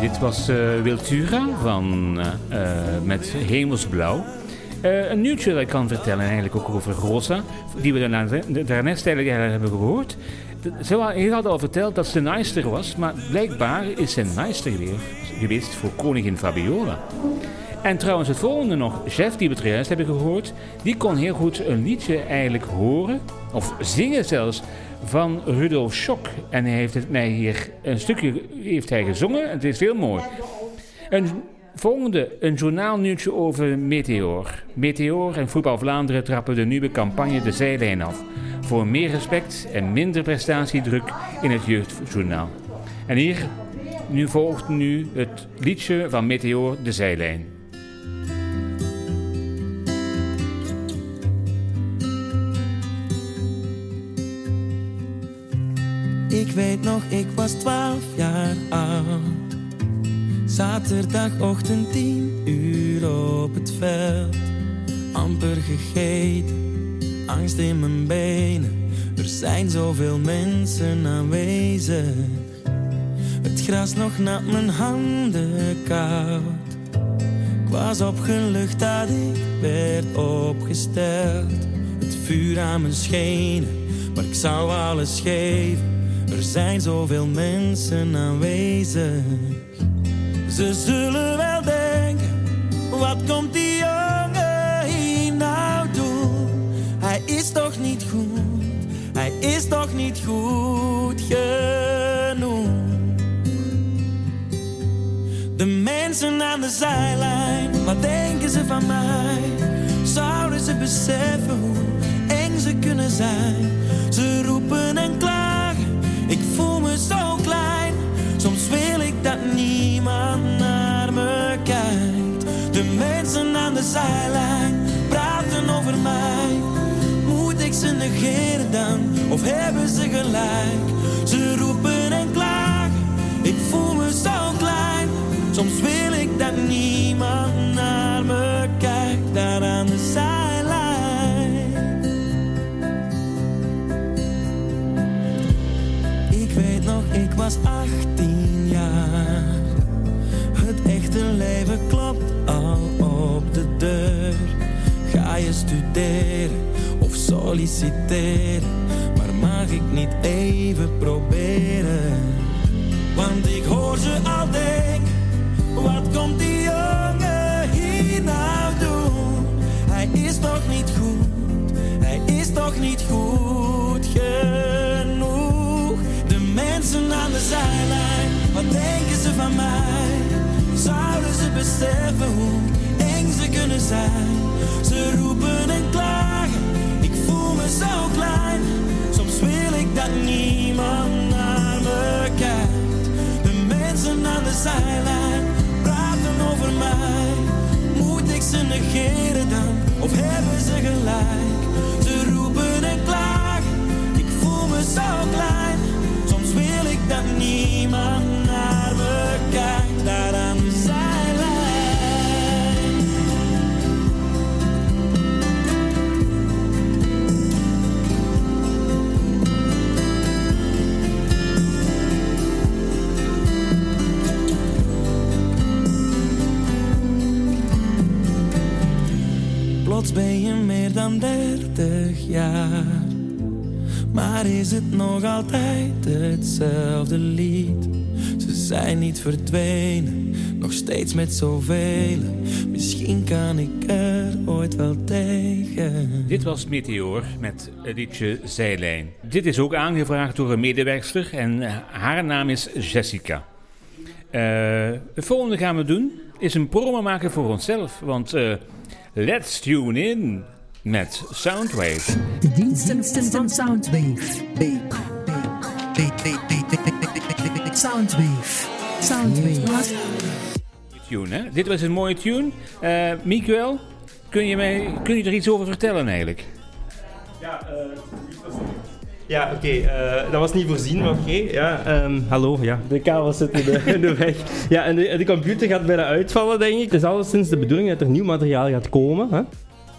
Dit was eh, Wiltura van, eh, eh, met Hemelsblauw. Een nieuwtje dat ik kan vertellen eigenlijk ook over Rosa, die we daarna, daarnet eigenlijk hebben gehoord. Ze had al verteld dat ze naaister was, maar blijkbaar is ze naaister geweest, geweest voor koningin Fabiola. En trouwens, het volgende nog, Chef, die we juist hebben gehoord, die kon heel goed een liedje eigenlijk horen, of zingen zelfs, van Rudolf Schock. En hij heeft het mij hier een stukje heeft hij gezongen, het is heel mooi. Een volgende, een journaalnieuwtje over Meteor. Meteor en Voetbal Vlaanderen trappen de nieuwe campagne de zijlijn af. Voor meer respect en minder prestatiedruk in het jeugdjournaal. En hier, nu volgt nu het liedje van Meteor, de zijlijn. Ik weet nog, ik was twaalf jaar oud. Zaterdagochtend tien uur op het veld. Amper gegeten, angst in mijn benen. Er zijn zoveel mensen aanwezig. Het gras nog nat, mijn handen koud. Ik was opgelucht dat ik werd opgesteld. Het vuur aan mijn schenen, maar ik zou alles geven. Er zijn zoveel mensen aanwezig. Ze zullen wel denken, wat komt die jongen hier nou doen? Hij is toch niet goed? is toch niet goed genoeg. De mensen aan de zijlijn, wat denken ze van mij? Zouden ze beseffen hoe eng ze kunnen zijn? Zijlijn praten over mij. Moet ik ze negeren dan, of hebben ze gelijk? Ze roepen en klagen, ik voel me zo klein. Soms wil ik dat niemand solliciteren? Maar mag ik niet even proberen? Want ik hoor ze al denken, wat komt die jongen hier nou doen? Hij is toch niet goed, hij is toch niet goed genoeg? De mensen aan de zijlijn, wat denken ze van mij? Zouden ze beseffen hoe eng ze kunnen zijn? Ze roepen en zo klein. Soms wil ik dat niemand naar me kijkt. De mensen aan de zijlijn praten over mij. Moet ik ze negeren dan, of hebben ze gelijk? Ze roepen en klagen, ik voel me zo klein. Soms wil ik dat niemand Plots ben je meer dan dertig jaar. Maar is het nog altijd hetzelfde lied? Ze zijn niet verdwenen, nog steeds met zoveel. Misschien kan ik er ooit wel tegen. Dit was Meteor met het liedje Zijlijn. Dit is ook aangevraagd door een medewerkster en eh, haar naam is Jessica. Eh, het volgende gaan we doen is een promo maken voor onszelf, want eh, let's tune in met Soundwave. De diensten van Soundwave. Soundwave. Soundwave. Tune, hè? Dit was een mooie tune. Eh Miguel, kun je, mij, kun je er iets over vertellen eigenlijk? Ja, Ja, oké, eh, dat was niet voorzien, maar oké. ja, ehm, hallo, ja, de kabels zitten in de, in de weg. Ja, en de, de computer gaat bijna uitvallen, denk ik. Het is alleszins de bedoeling dat er nieuw materiaal gaat komen. Hè?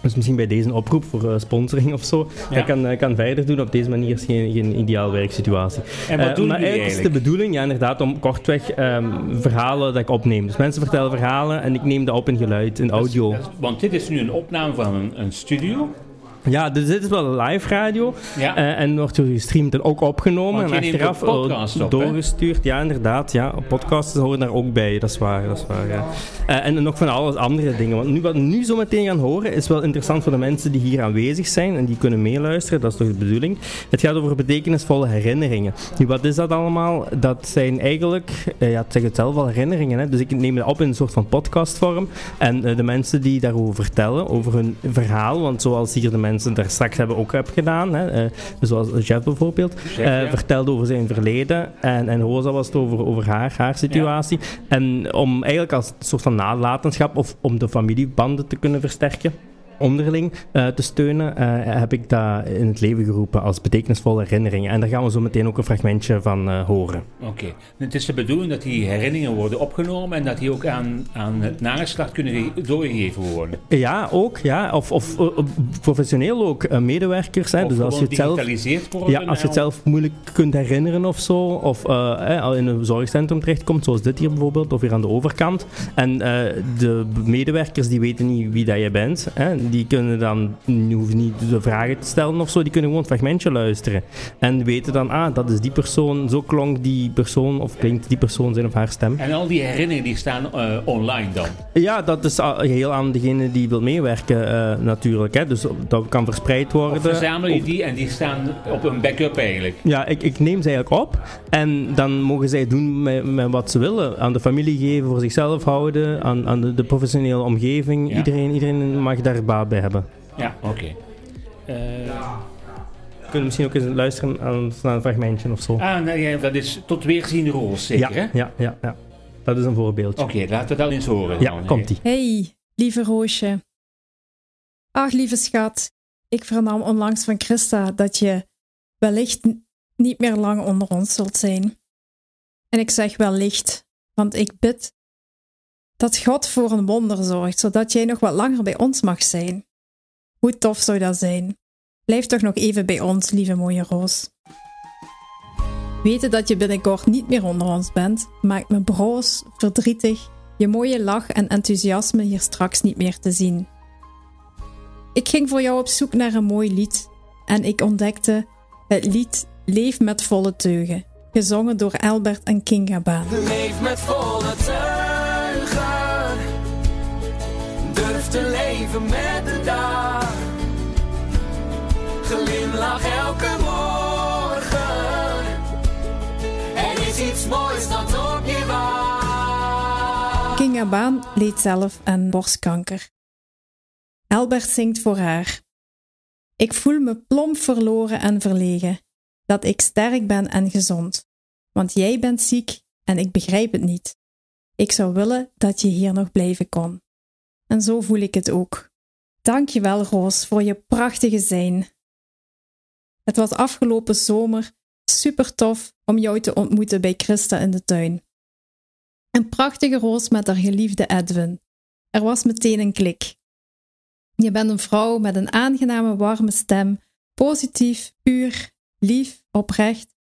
Dus misschien bij deze een oproep voor eh, sponsoring of zo. Ja. Dat kan, eh, kan verder doen. Op deze manier is geen, geen ideaal werksituatie. En wat doen maar eigenlijk is de bedoeling, ja, inderdaad, om kortweg ehm, verhalen dat ik opneem. Dus mensen vertellen verhalen en ik neem dat op in geluid, in audio. Want dit is nu een opname van een, een studio. Ja, dus dit is wel live radio. Ja. Eh, en wordt gestreamd en ook opgenomen. En achteraf op, doorgestuurd. Ja, inderdaad. Ja. Podcasts horen daar ook bij. Dat is waar. Dat is waar ja. Eh, en nog van alles andere dingen. Want nu, wat we nu zo meteen gaan horen is wel interessant voor de mensen die hier aanwezig zijn en die kunnen meeluisteren. Dat is toch de bedoeling. Het gaat over betekenisvolle herinneringen. Nu, wat is dat allemaal? Dat zijn eigenlijk, eh, ja, het zegt het zelf al, herinneringen. Hè? Dus ik neem het op in een soort van podcastvorm. En de mensen die daarover vertellen, over hun verhaal, want zoals hier de mensen daar straks hebben ook heb gedaan, hè, eh, zoals Jeff bijvoorbeeld, Jeff, eh, ja. vertelde over zijn verleden. En, en Rosa was het over, over haar, haar situatie. En om eigenlijk als soort van nalatenschap of om de familiebanden te kunnen versterken onderling eh, te steunen, eh, heb ik dat in het leven geroepen als betekenisvolle herinneringen. En daar gaan we zo meteen ook een fragmentje van eh, horen. Oké. Het is de bedoeling dat die herinneringen worden opgenomen en dat die ook aan, aan het nageslacht kunnen ge- doorgegeven worden. Ja, ook. Ja. Of, of professioneel ook. medewerkers. Hè. Of dus als je het zelf, Ja, als je het en- zelf moeilijk kunt herinneren of zo. Of al in een zorgcentrum terechtkomt, zoals dit hier bijvoorbeeld. Of hier aan de overkant. En de medewerkers die weten niet wie dat je bent. Hè. Die kunnen dan, die hoeven niet de vragen te stellen of zo, die kunnen gewoon het fragmentje luisteren. En weten dan, ah, dat is die persoon, zo klonk die persoon of klinkt die persoon zijn of haar stem. En al die herinneringen die staan eh, online dan. Ja, dat is heel aan degene die wil meewerken eh, natuurlijk. Hè. Dus dat kan verspreid worden. Of verzamel je die en die staan op een backup eigenlijk. Ja, ik, ik neem ze eigenlijk op en dan mogen zij doen met, met wat ze willen. Aan de familie geven, voor zichzelf houden, aan, aan de, de professionele omgeving. Ja. Iedereen, iedereen mag daar baat bij hebben. Ja, oké. Eh, We kunnen misschien ook eens luisteren aan, naar een fragmentje of zo. ah, nee, dat is tot weerzien Roos, zeker ja, hè? ja, ja, ja. Dat is een voorbeeldje. Oké, laten we dat eens horen. Ja, dan. komt-ie. Hey, lieve Roosje. Ach, lieve schat. Ik vernam onlangs van Christa dat je wellicht niet meer lang onder ons zult zijn. En ik zeg wellicht, want ik bid dat God voor een wonder zorgt, zodat jij nog wat langer bij ons mag zijn. Hoe tof zou dat zijn? Blijf toch nog even bij ons, lieve mooie Roos. Weten dat je binnenkort niet meer onder ons bent, maakt me broos, verdrietig, je mooie lach en enthousiasme hier straks niet meer te zien. Ik ging voor jou op zoek naar een mooi lied en ik ontdekte het lied Leef met volle teugen, gezongen door Albert en Kinga Baan. Leef met volle teugen. Met de dag. Glimlach elke morgen. Er is iets moois dat op je wacht. Kinga Baan leed zelf aan borstkanker. Albert zingt voor haar. Ik voel me plomp verloren en verlegen, dat ik sterk ben en gezond. Want jij bent ziek en ik begrijp het niet. Ik zou willen dat je hier nog blijven kon. En zo voel ik het ook. Dank je wel, Roos, voor je prachtige zijn. Het was afgelopen zomer super tof om jou te ontmoeten bij Christa in de tuin. Een prachtige roos met haar geliefde Edwin. Er was meteen een klik. Je bent een vrouw met een aangename, warme stem, positief, puur, lief, oprecht,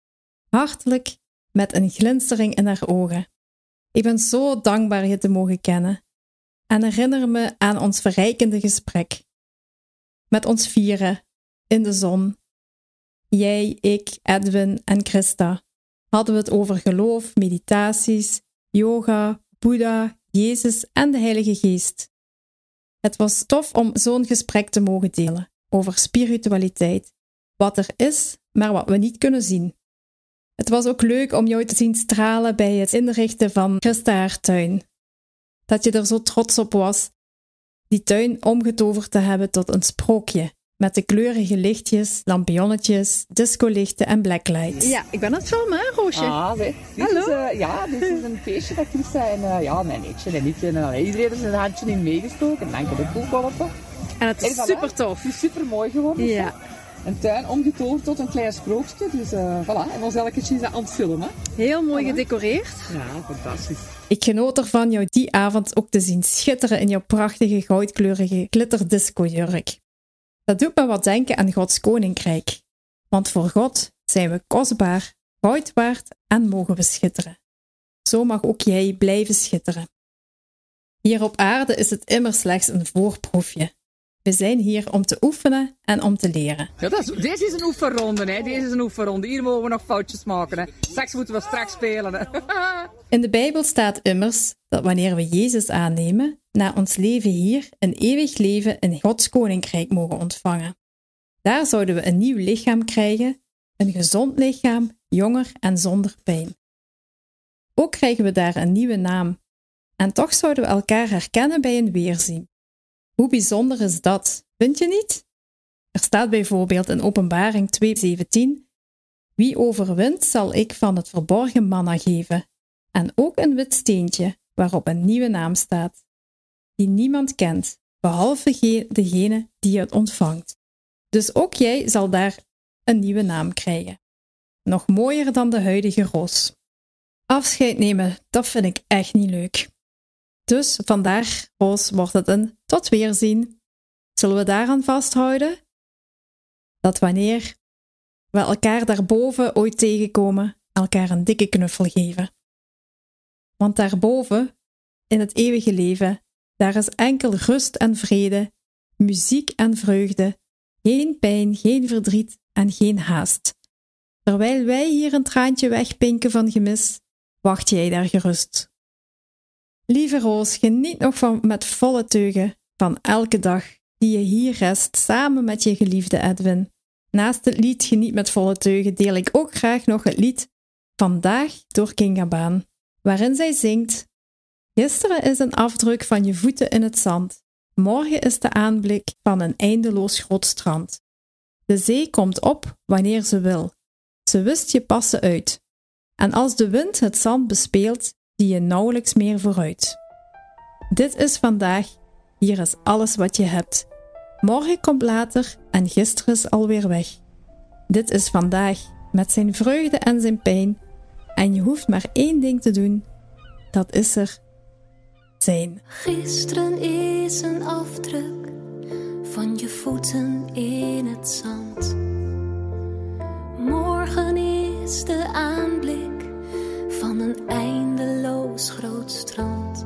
hartelijk, met een glinstering in haar ogen. Ik ben zo dankbaar je te mogen kennen en herinner me aan ons verrijkende gesprek. Met ons vieren, in de zon. Jij, ik, Edwin en Christa hadden we het over geloof, meditaties, yoga, Boeddha, Jezus en de Heilige Geest. Het was tof om zo'n gesprek te mogen delen over spiritualiteit, wat er is, maar wat we niet kunnen zien. Het was ook leuk om jou te zien stralen bij het inrichten van Christa. Dat je er zo trots op was die tuin omgetoverd te hebben tot een sprookje, met de kleurige lichtjes, lampionnetjes, discolichten en blacklights. Ja, ik ben aan het filmen, hè, Roosje? Ah, dit, Hallo. Is, eh, ja, dit is een feestje dat Christa en uh, ja, mijn nichtje en ik en uh, iedereen is een handje in meegestoken. Dank je ook geholpen. En het is voilà, super tof. Het is super mooi geworden. Ja. zo. Een tuin omgetoverd tot een klein sprookje. Dus uh, voilà, en ons elke keer aan het filmen. Heel mooi gedecoreerd. Ja, fantastisch. Ik genoot ervan jou die avond ook te zien schitteren in jouw prachtige goudkleurige glitterdisco-jurk. Dat doet me wat denken aan Gods koninkrijk. Want voor God zijn we kostbaar, goud waard en mogen we schitteren. Zo mag ook jij blijven schitteren. Hier op aarde is het immer slechts een voorproefje. We zijn hier om te oefenen en om te leren. Ja, dat is, deze is een oefenronde, hè. Deze is een oefenronde. Hier mogen we nog foutjes maken, hè. Straks moeten we straks spelen, hè. In de Bijbel staat immers dat wanneer we Jezus aannemen, na ons leven hier een eeuwig leven in Gods koninkrijk mogen ontvangen. Daar zouden we een nieuw lichaam krijgen, een gezond lichaam, jonger en zonder pijn. Ook krijgen we daar een nieuwe naam. En toch zouden we elkaar herkennen bij een weerzien. Hoe bijzonder is dat, vind je niet? Er staat bijvoorbeeld in Openbaring 2:17: Wie overwint, zal ik van het verborgen manna geven, en ook een wit steentje waarop een nieuwe naam staat, die niemand kent, behalve ge- degene die het ontvangt. Dus ook jij zal daar een nieuwe naam krijgen. Nog mooier dan de huidige roos. Afscheid nemen, dat vind ik echt niet leuk. Dus vandaar, Roos, wordt het een tot weerzien. Zullen we daaraan vasthouden? Dat wanneer we elkaar daarboven ooit tegenkomen, elkaar een dikke knuffel geven. Want daarboven, in het eeuwige leven, daar is enkel rust en vrede muziek en vreugde, geen pijn, geen verdriet en geen haast. Terwijl wij hier een traantje wegpinken van gemis, wacht jij daar gerust. Lieve Roos, geniet nog van met volle teugen van elke dag die je hier rest samen met je geliefde Edwin. Naast het lied Geniet met volle teugen deel ik ook graag nog het lied Vandaag door Kinga Baan, waarin zij zingt Gisteren is een afdruk van je voeten in het zand. Morgen is de aanblik van een eindeloos groot strand. De zee komt op wanneer ze wil. Ze wist je passen uit. En als de wind het zand bespeelt, zie je nauwelijks meer vooruit. Dit is vandaag, hier is alles wat je hebt. Morgen komt later en gisteren is alweer weg. Dit is vandaag, met zijn vreugde en zijn pijn. En je hoeft maar één ding te doen, dat is er zijn. Gisteren is een afdruk van je voeten in het zand. Morgen is de aanblik van een groot strand.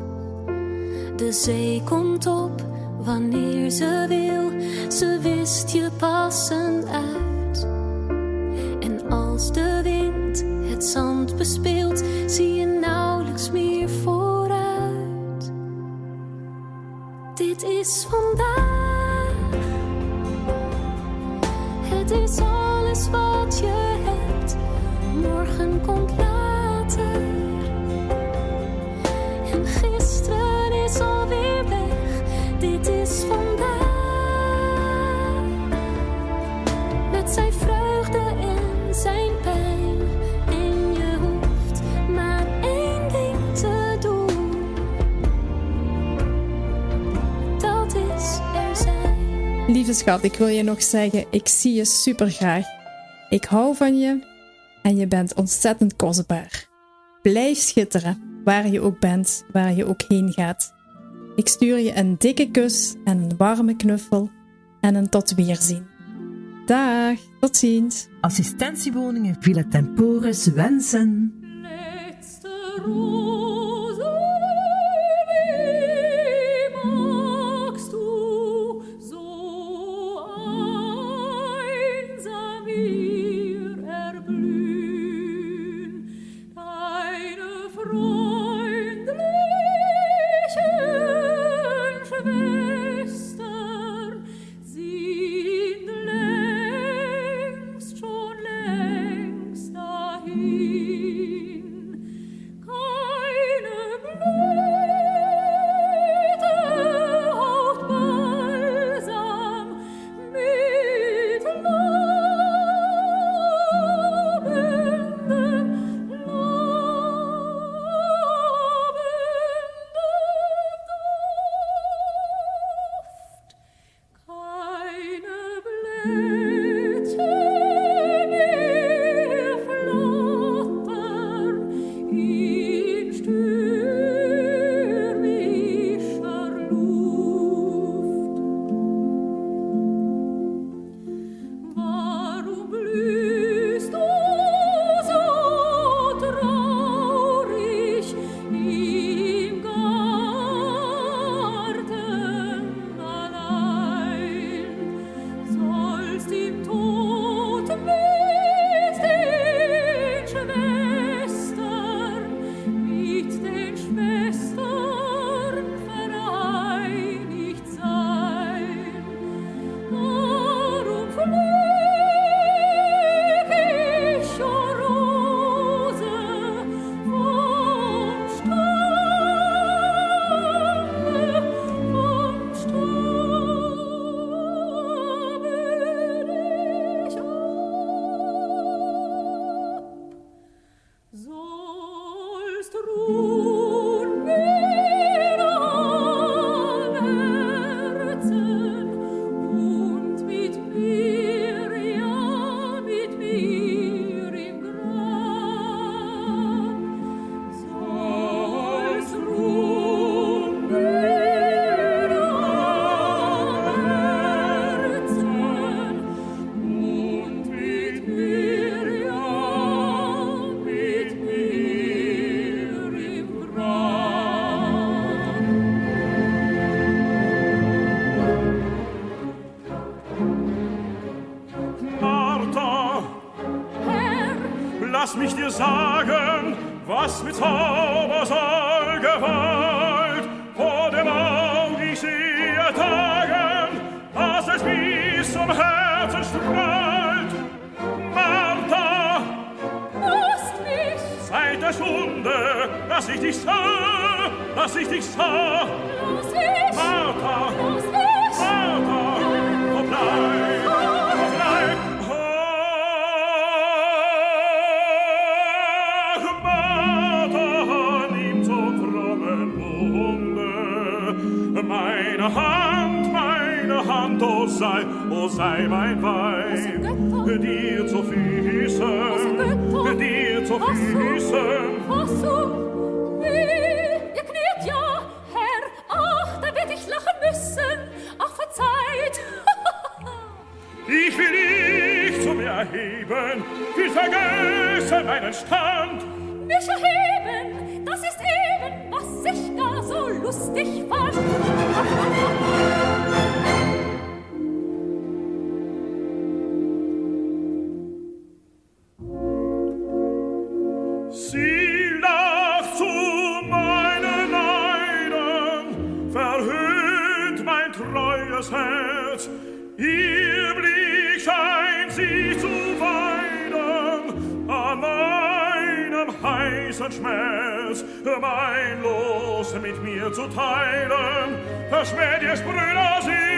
De zee komt op wanneer ze wil, ze wist je passen uit. En als de wind het zand bespeelt, zie je nauwelijks meer vooruit. Dit is vandaag. Het is alles wat je hebt. Morgen komt later. Lieve schat, ik wil je nog zeggen, ik zie je super graag. Ik hou van je en je bent ontzettend kostbaar. Blijf schitteren, waar je ook bent, waar je ook heen gaat. Ik stuur je een dikke kus en een warme knuffel en een tot weerzien. Dag, tot ziens. Assistentiewoningen Villa Temporis wensen. ich will dich zu mir erheben, will vergesse meinen Stand. Mich erheben, das ist eben, was ich gar so lustig fand. Mein Los mit mir zu teilen. Verschmäht ihr Brüder sehen,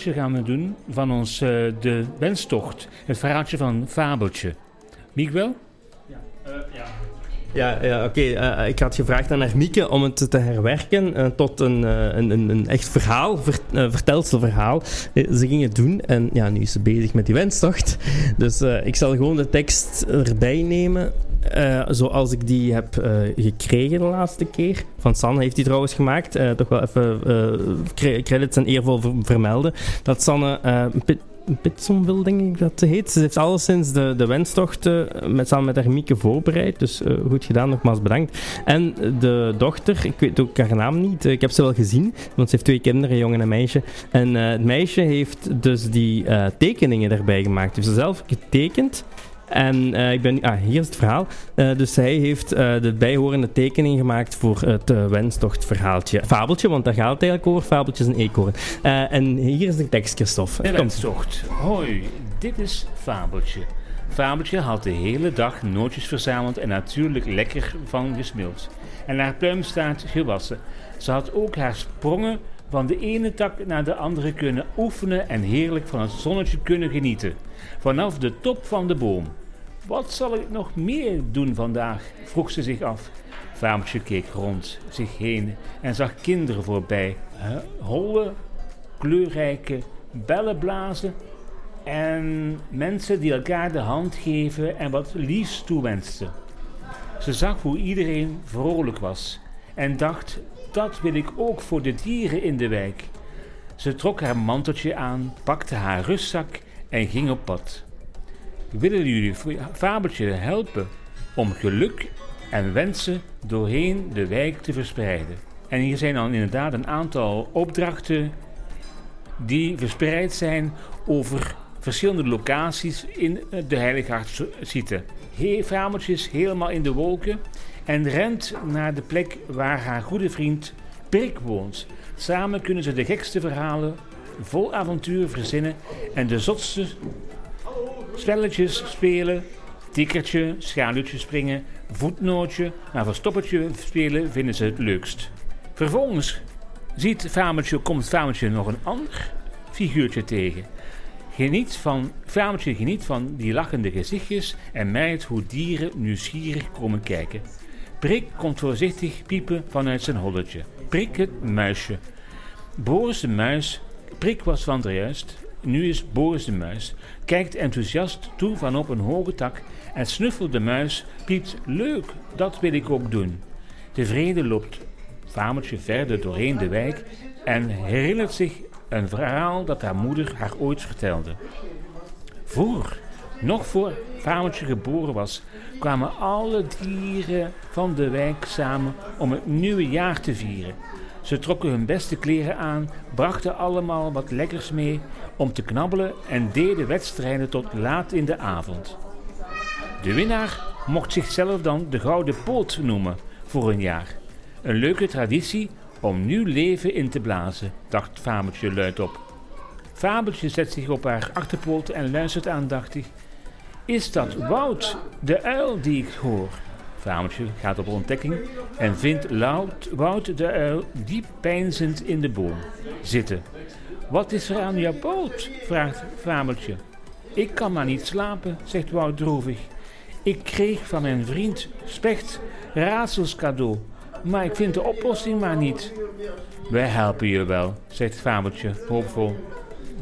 gaan we doen van ons eh, de wenstocht. Het verhaaltje van Fabeltje. Miguel? Ja, ja oké. eh, ik had gevraagd aan Mieke om het te herwerken eh, tot een, eh, een, een, echt verhaal, ver, eh, vertelselverhaal. Eh, ze ging het doen en ja, nu is ze bezig met die wenstocht. Dus eh, ik zal gewoon de tekst erbij nemen. Eh, zoals ik die heb eh, gekregen de laatste keer. Van Sanne heeft die trouwens gemaakt. Eh, toch wel even cre- credits en eervol ver- vermelden. Dat Sanne pit- Pitsonville, denk ik dat het heet. Ze heeft alleszins de, de wenstocht eh, met, samen met haar Mieke voorbereid. Dus goed gedaan, nogmaals bedankt. En de dochter, ik weet ook haar naam niet. ik heb ze wel gezien, want ze heeft twee kinderen, een jongen en een meisje. En het meisje heeft dus die tekeningen erbij gemaakt. Heeft ze zelf getekend. En eh, ik ben, ah, hier is het verhaal. Eh, dus zij heeft eh, de bijhorende tekening gemaakt voor het wenstochtverhaaltje. Fabeltje, want daar gaat het eigenlijk over. Fabeltjes en eekhoorn. Eh, en hier is de tekst, Christophe. De wenstocht. Hoi, dit is Fabeltje. Fabeltje had de hele dag nootjes verzameld en natuurlijk lekker van gesmild. En haar pluimstaart gewassen. Ze had ook haar sprongen van de ene tak naar de andere kunnen oefenen en heerlijk van het zonnetje kunnen genieten. Vanaf de top van de boom. Wat zal ik nog meer doen vandaag? vroeg ze zich af. Fabeltje keek rond zich heen en zag kinderen voorbij. Holle, kleurrijke bellen blazen en mensen die elkaar de hand geven en wat liefs toewensten. Ze zag hoe iedereen vrolijk was en dacht: dat wil ik ook voor de dieren in de wijk. Ze trok haar manteltje aan, pakte haar rustzak en ging op pad. Willen jullie Fabeltje helpen om geluk en wensen doorheen de wijk te verspreiden? En hier zijn dan inderdaad een aantal opdrachten die verspreid zijn over verschillende locaties in de Heilige Hartsite. He, Fabeltje is helemaal in de wolken en rent naar de plek waar haar goede vriend Prik woont. Samen kunnen ze de gekste verhalen vol avontuur verzinnen en de zotste spelletjes spelen. Tikkertje, schaduwtje springen, voetnootje, maar verstoppertje spelen vinden ze het leukst. Vervolgens ziet Fameltje, komt Fameltje nog een ander figuurtje tegen. Geniet van, Fameltje geniet van die lachende gezichtjes en merkt hoe dieren nieuwsgierig komen kijken. Prik komt voorzichtig piepen vanuit zijn holletje. Prik het muisje. Boris de muis, Prik was van er juist, nu is Boris de muis, kijkt enthousiast toe van op een hoge tak en snuffelt de muis, piept leuk, dat wil ik ook doen. Tevreden loopt Fameltje verder doorheen de wijk en herinnert zich een verhaal dat haar moeder haar ooit vertelde. Voor, nog voor Fameltje geboren was, kwamen alle dieren van de wijk samen om het nieuwe jaar te vieren. Ze trokken hun beste kleren aan, brachten allemaal wat lekkers mee om te knabbelen en deden wedstrijden tot laat in de avond. De winnaar mocht zichzelf dan de Gouden Poot noemen voor een jaar. Een leuke traditie om nieuw leven in te blazen, dacht Fabeltje luidop. Fabeltje zet zich op haar achterpoot en luistert aandachtig. Is dat Wout, de uil die ik hoor? Fabeltje gaat op ontdekking en vindt Lout, Wout de uil diep peinzend in de boom zitten. Wat is er aan jouw poot? vraagt Fabeltje. Ik kan maar niet slapen, zegt Wout droevig. Ik kreeg van mijn vriend Specht raadsels cadeau, maar ik vind de oplossing maar niet. Wij helpen je wel, zegt Fabeltje hoopvol.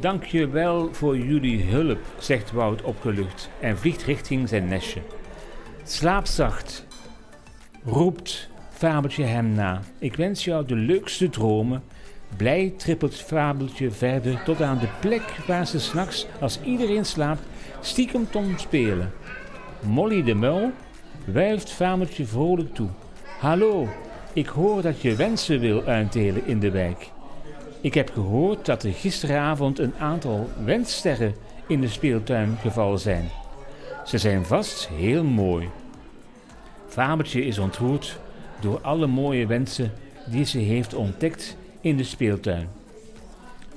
Dank je wel voor jullie hulp, zegt Wout opgelucht en vliegt richting zijn nestje. Slaap zacht, roept Fabeltje hem na. Ik wens jou de leukste dromen. Blij trippelt Fabeltje verder tot aan de plek waar ze s'nachts, als iedereen slaapt, stiekem tom spelen. Molly de Muil wuift Fabeltje vrolijk toe. Hallo, ik hoor dat je wensen wil uitdelen in de wijk. Ik heb gehoord dat er gisteravond een aantal wenssterren in de speeltuin gevallen zijn. Ze zijn vast heel mooi. Fabeltje is ontroerd door alle mooie wensen die ze heeft ontdekt in de speeltuin.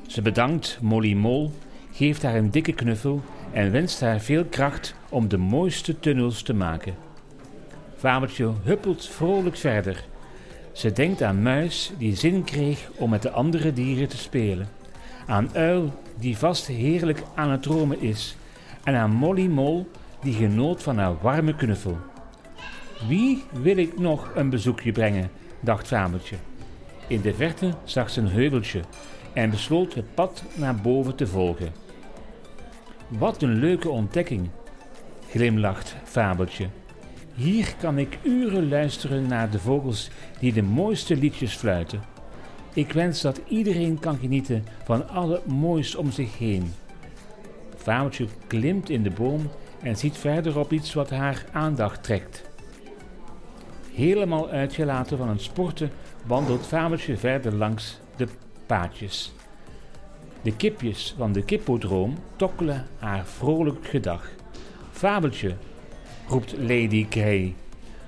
Ze bedankt Molly Mol, geeft haar een dikke knuffel en wenst haar veel kracht om de mooiste tunnels te maken. Fabeltje huppelt vrolijk verder. Ze denkt aan Muis die zin kreeg om met de andere dieren te spelen. Aan Uil die vast heerlijk aan het dromen is. En aan Molly Mol die genoot van haar warme knuffel. Wie wil ik nog een bezoekje brengen, dacht Fabeltje. In de verte zag ze een heuveltje en besloot het pad naar boven te volgen. Wat een leuke ontdekking, glimlacht Fabeltje. Hier kan ik uren luisteren naar de vogels die de mooiste liedjes fluiten. Ik wens dat iedereen kan genieten van alle moois om zich heen. Fabeltje klimt in de boom en ziet verderop iets wat haar aandacht trekt. Helemaal uitgelaten van het sporten wandelt Fabeltje verder langs de paadjes. De kipjes van de kippodroom tokkelen haar vrolijk gedag. Fabeltje, roept Lady Kay.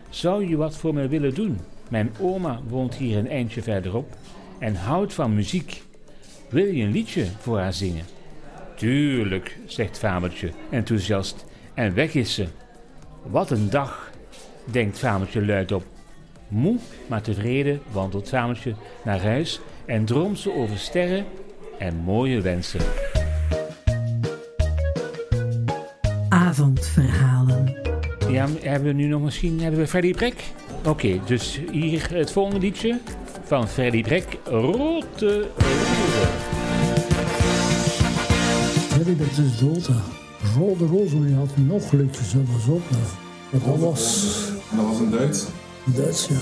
Zou je wat voor me willen doen? Mijn oma woont hier een eindje verderop en houdt van muziek. Wil je een liedje voor haar zingen? Tuurlijk, zegt Fabeltje enthousiast en weg is ze. Wat een dag, denkt Fabeltje luidop. Moe, maar tevreden wandelt Fabeltje naar huis en droomt ze over sterren en mooie wensen. Avondverhalen. Ja, hebben we nu nog misschien hebben we Freddy Brek? Oké, dus hier het volgende liedje van Freddy Brek, Rote Roze. Freddy, dat is dood. hè. Rode rozen, die had nog liedjes, dat was ook nog. Dat was... Dat was een Duits. Duits, ja.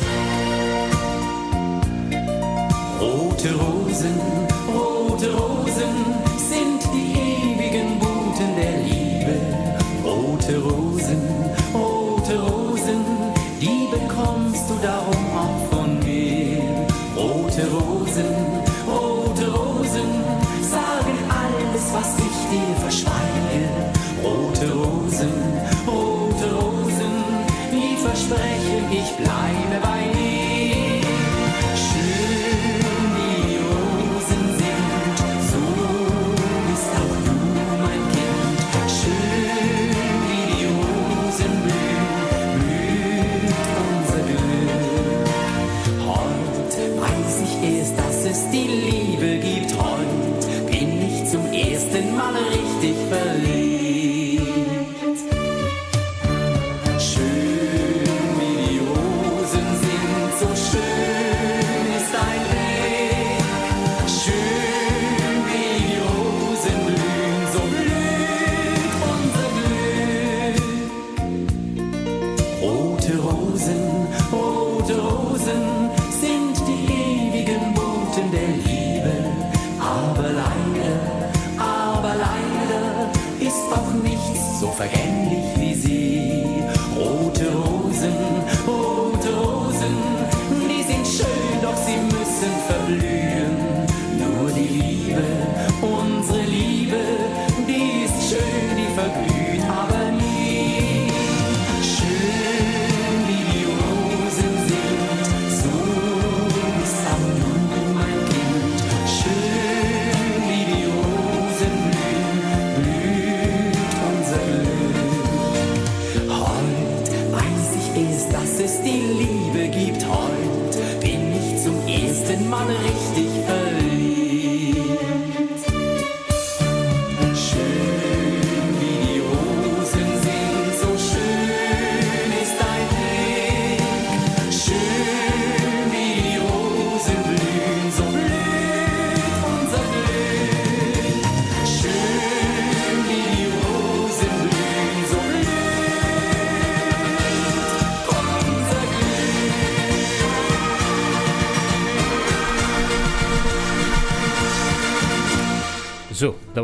Rote Rosen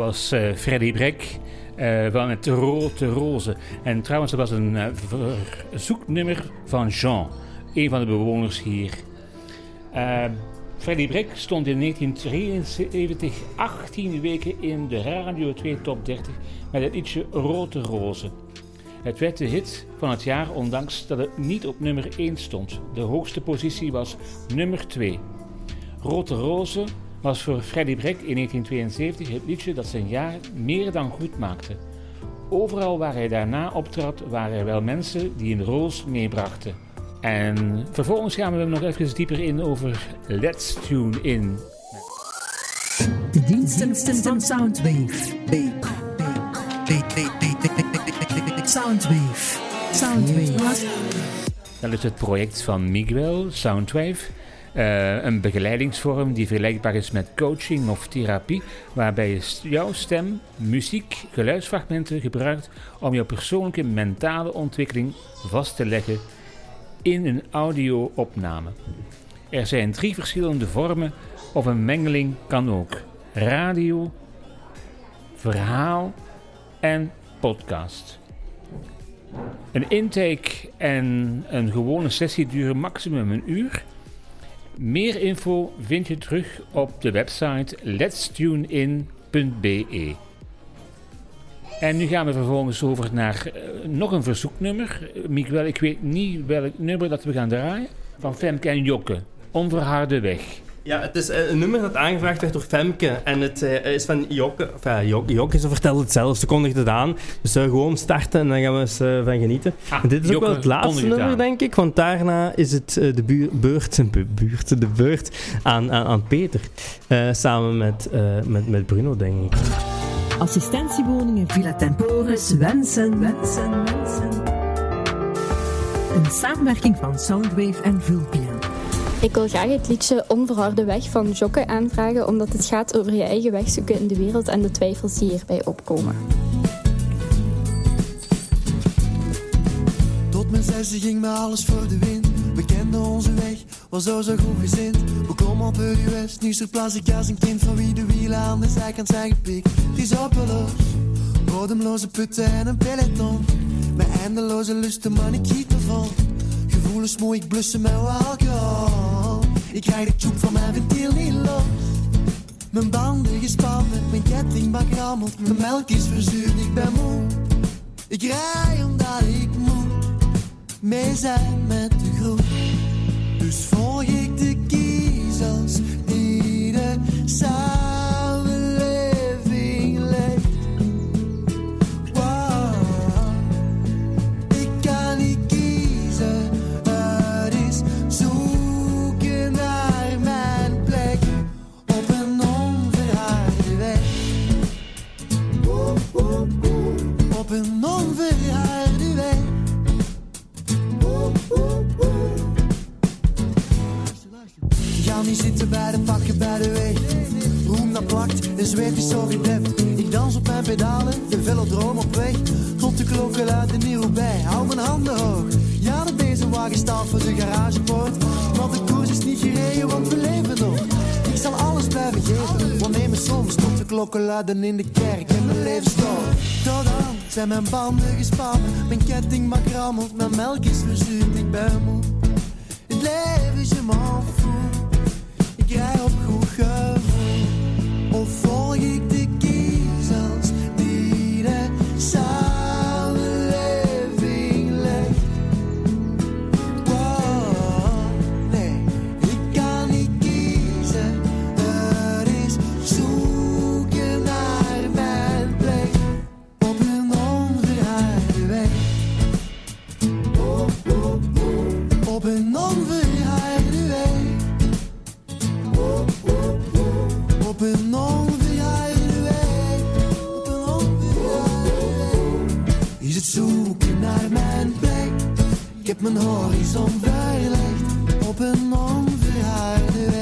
was eh, Freddy Brek eh, van het Rode Rozen. En trouwens, dat was een eh, verzoeknummer van Jean, een van de bewoners hier. Eh Freddy Brek stond in 1973 18 weken in de Radio 2 Top 30 met het liedje Rode Rozen. Het werd de hit van het jaar, ondanks dat het niet op nummer 1 stond. De hoogste positie was nummer 2. Rode Rozen was voor Freddy Brek in 1972 het liedje dat zijn jaar meer dan goed maakte. Overal waar hij daarna optrad, waren er wel mensen die een roos meebrachten. En vervolgens gaan we nog even dieper in over Let's Tune In. De diensten van Soundwave. Soundwave. Soundwave. Dat is het project van Miguel, Soundwave. Eh, een begeleidingsvorm die vergelijkbaar is met coaching of therapie, waarbij je jouw stem, muziek, geluidsfragmenten gebruikt om jouw persoonlijke mentale ontwikkeling vast te leggen in een audio-opname. Er zijn drie verschillende vormen, of een mengeling kan ook: radio, verhaal en podcast. Een intake en een gewone sessie duren maximum een uur. Meer info vind je terug op de website letstunein.be. En nu gaan we vervolgens over naar eh, nog een verzoeknummer. Eh, Miguel, ik weet niet welk nummer dat we gaan draaien. Van Femke en Jokke. Onverharde weg. Ja, het is eh, een nummer dat aangevraagd werd door Femke. En het eh, is van Jokke. Of ja, Jokke, Jokke, ze vertelt het zelf. Ze kondigt het aan. Dus eh, gewoon starten en dan gaan we eens eh, van genieten. Ah, dit is ook wel het laatste nummer, aan. denk ik. Want daarna is het de buur, beurt, bu- buurt, de beurt aan, aan, aan Peter. Eh, samen met, eh, met, met Bruno, denk ik. Assistentiewoningen Villa Temporis wensen, wensen, wensen. Een samenwerking van Soundwave en Vulpia. Ik wil graag het liedje Onverharde Weg van Jokke aanvragen, omdat het gaat over je eigen weg zoeken in de wereld en de twijfels die hierbij opkomen. Tot mijn zesde ging me alles voor de wind. We kenden onze weg, was zo zo goed gezind. We klommen op Hurry West, nu plaats ik als een kind van wie de wielen aan de zijkant zijn gepikt. Het is hopeloos, bodemloze putten en een peloton. Mijn eindeloze lusten, man, ik giet ervan. Gevoelens mooi, ik blussen met alcohol. Ik krijg de tjoep van mijn ventiel niet los. Mijn banden gespannen, mijn kettingbak rammelt. Mijn melk is verzuurd, ik ben moe. Ik rij omdat ik moet mee zijn met de groep. Dus volg ik de kiezels die de Een onverharde weg. Ga niet zitten bij de pakken bij de weg. Roem dat plakt en zweet is zo gedept. Ik dans op mijn pedalen, de velodroom op weg. Tot de klokken luiden nieuw bij. Hou mijn handen hoog. Ja, dat deze wagen staat voor de garagepoort. Maar de koers is niet gereden, want we leven nog. Ik zal alles blijven geven, want neem soms tot de klokken luiden in de kerk en mijn leven. Tot zijn mijn banden gespannen, mijn ketting mag rammelt, mijn melk is verzuurd, ik ben moe. Het leven is je man ik rij op goed gevoel. Of volg ik de zoeken naar mijn plek? Ik heb mijn horizon verlegd op een onverharde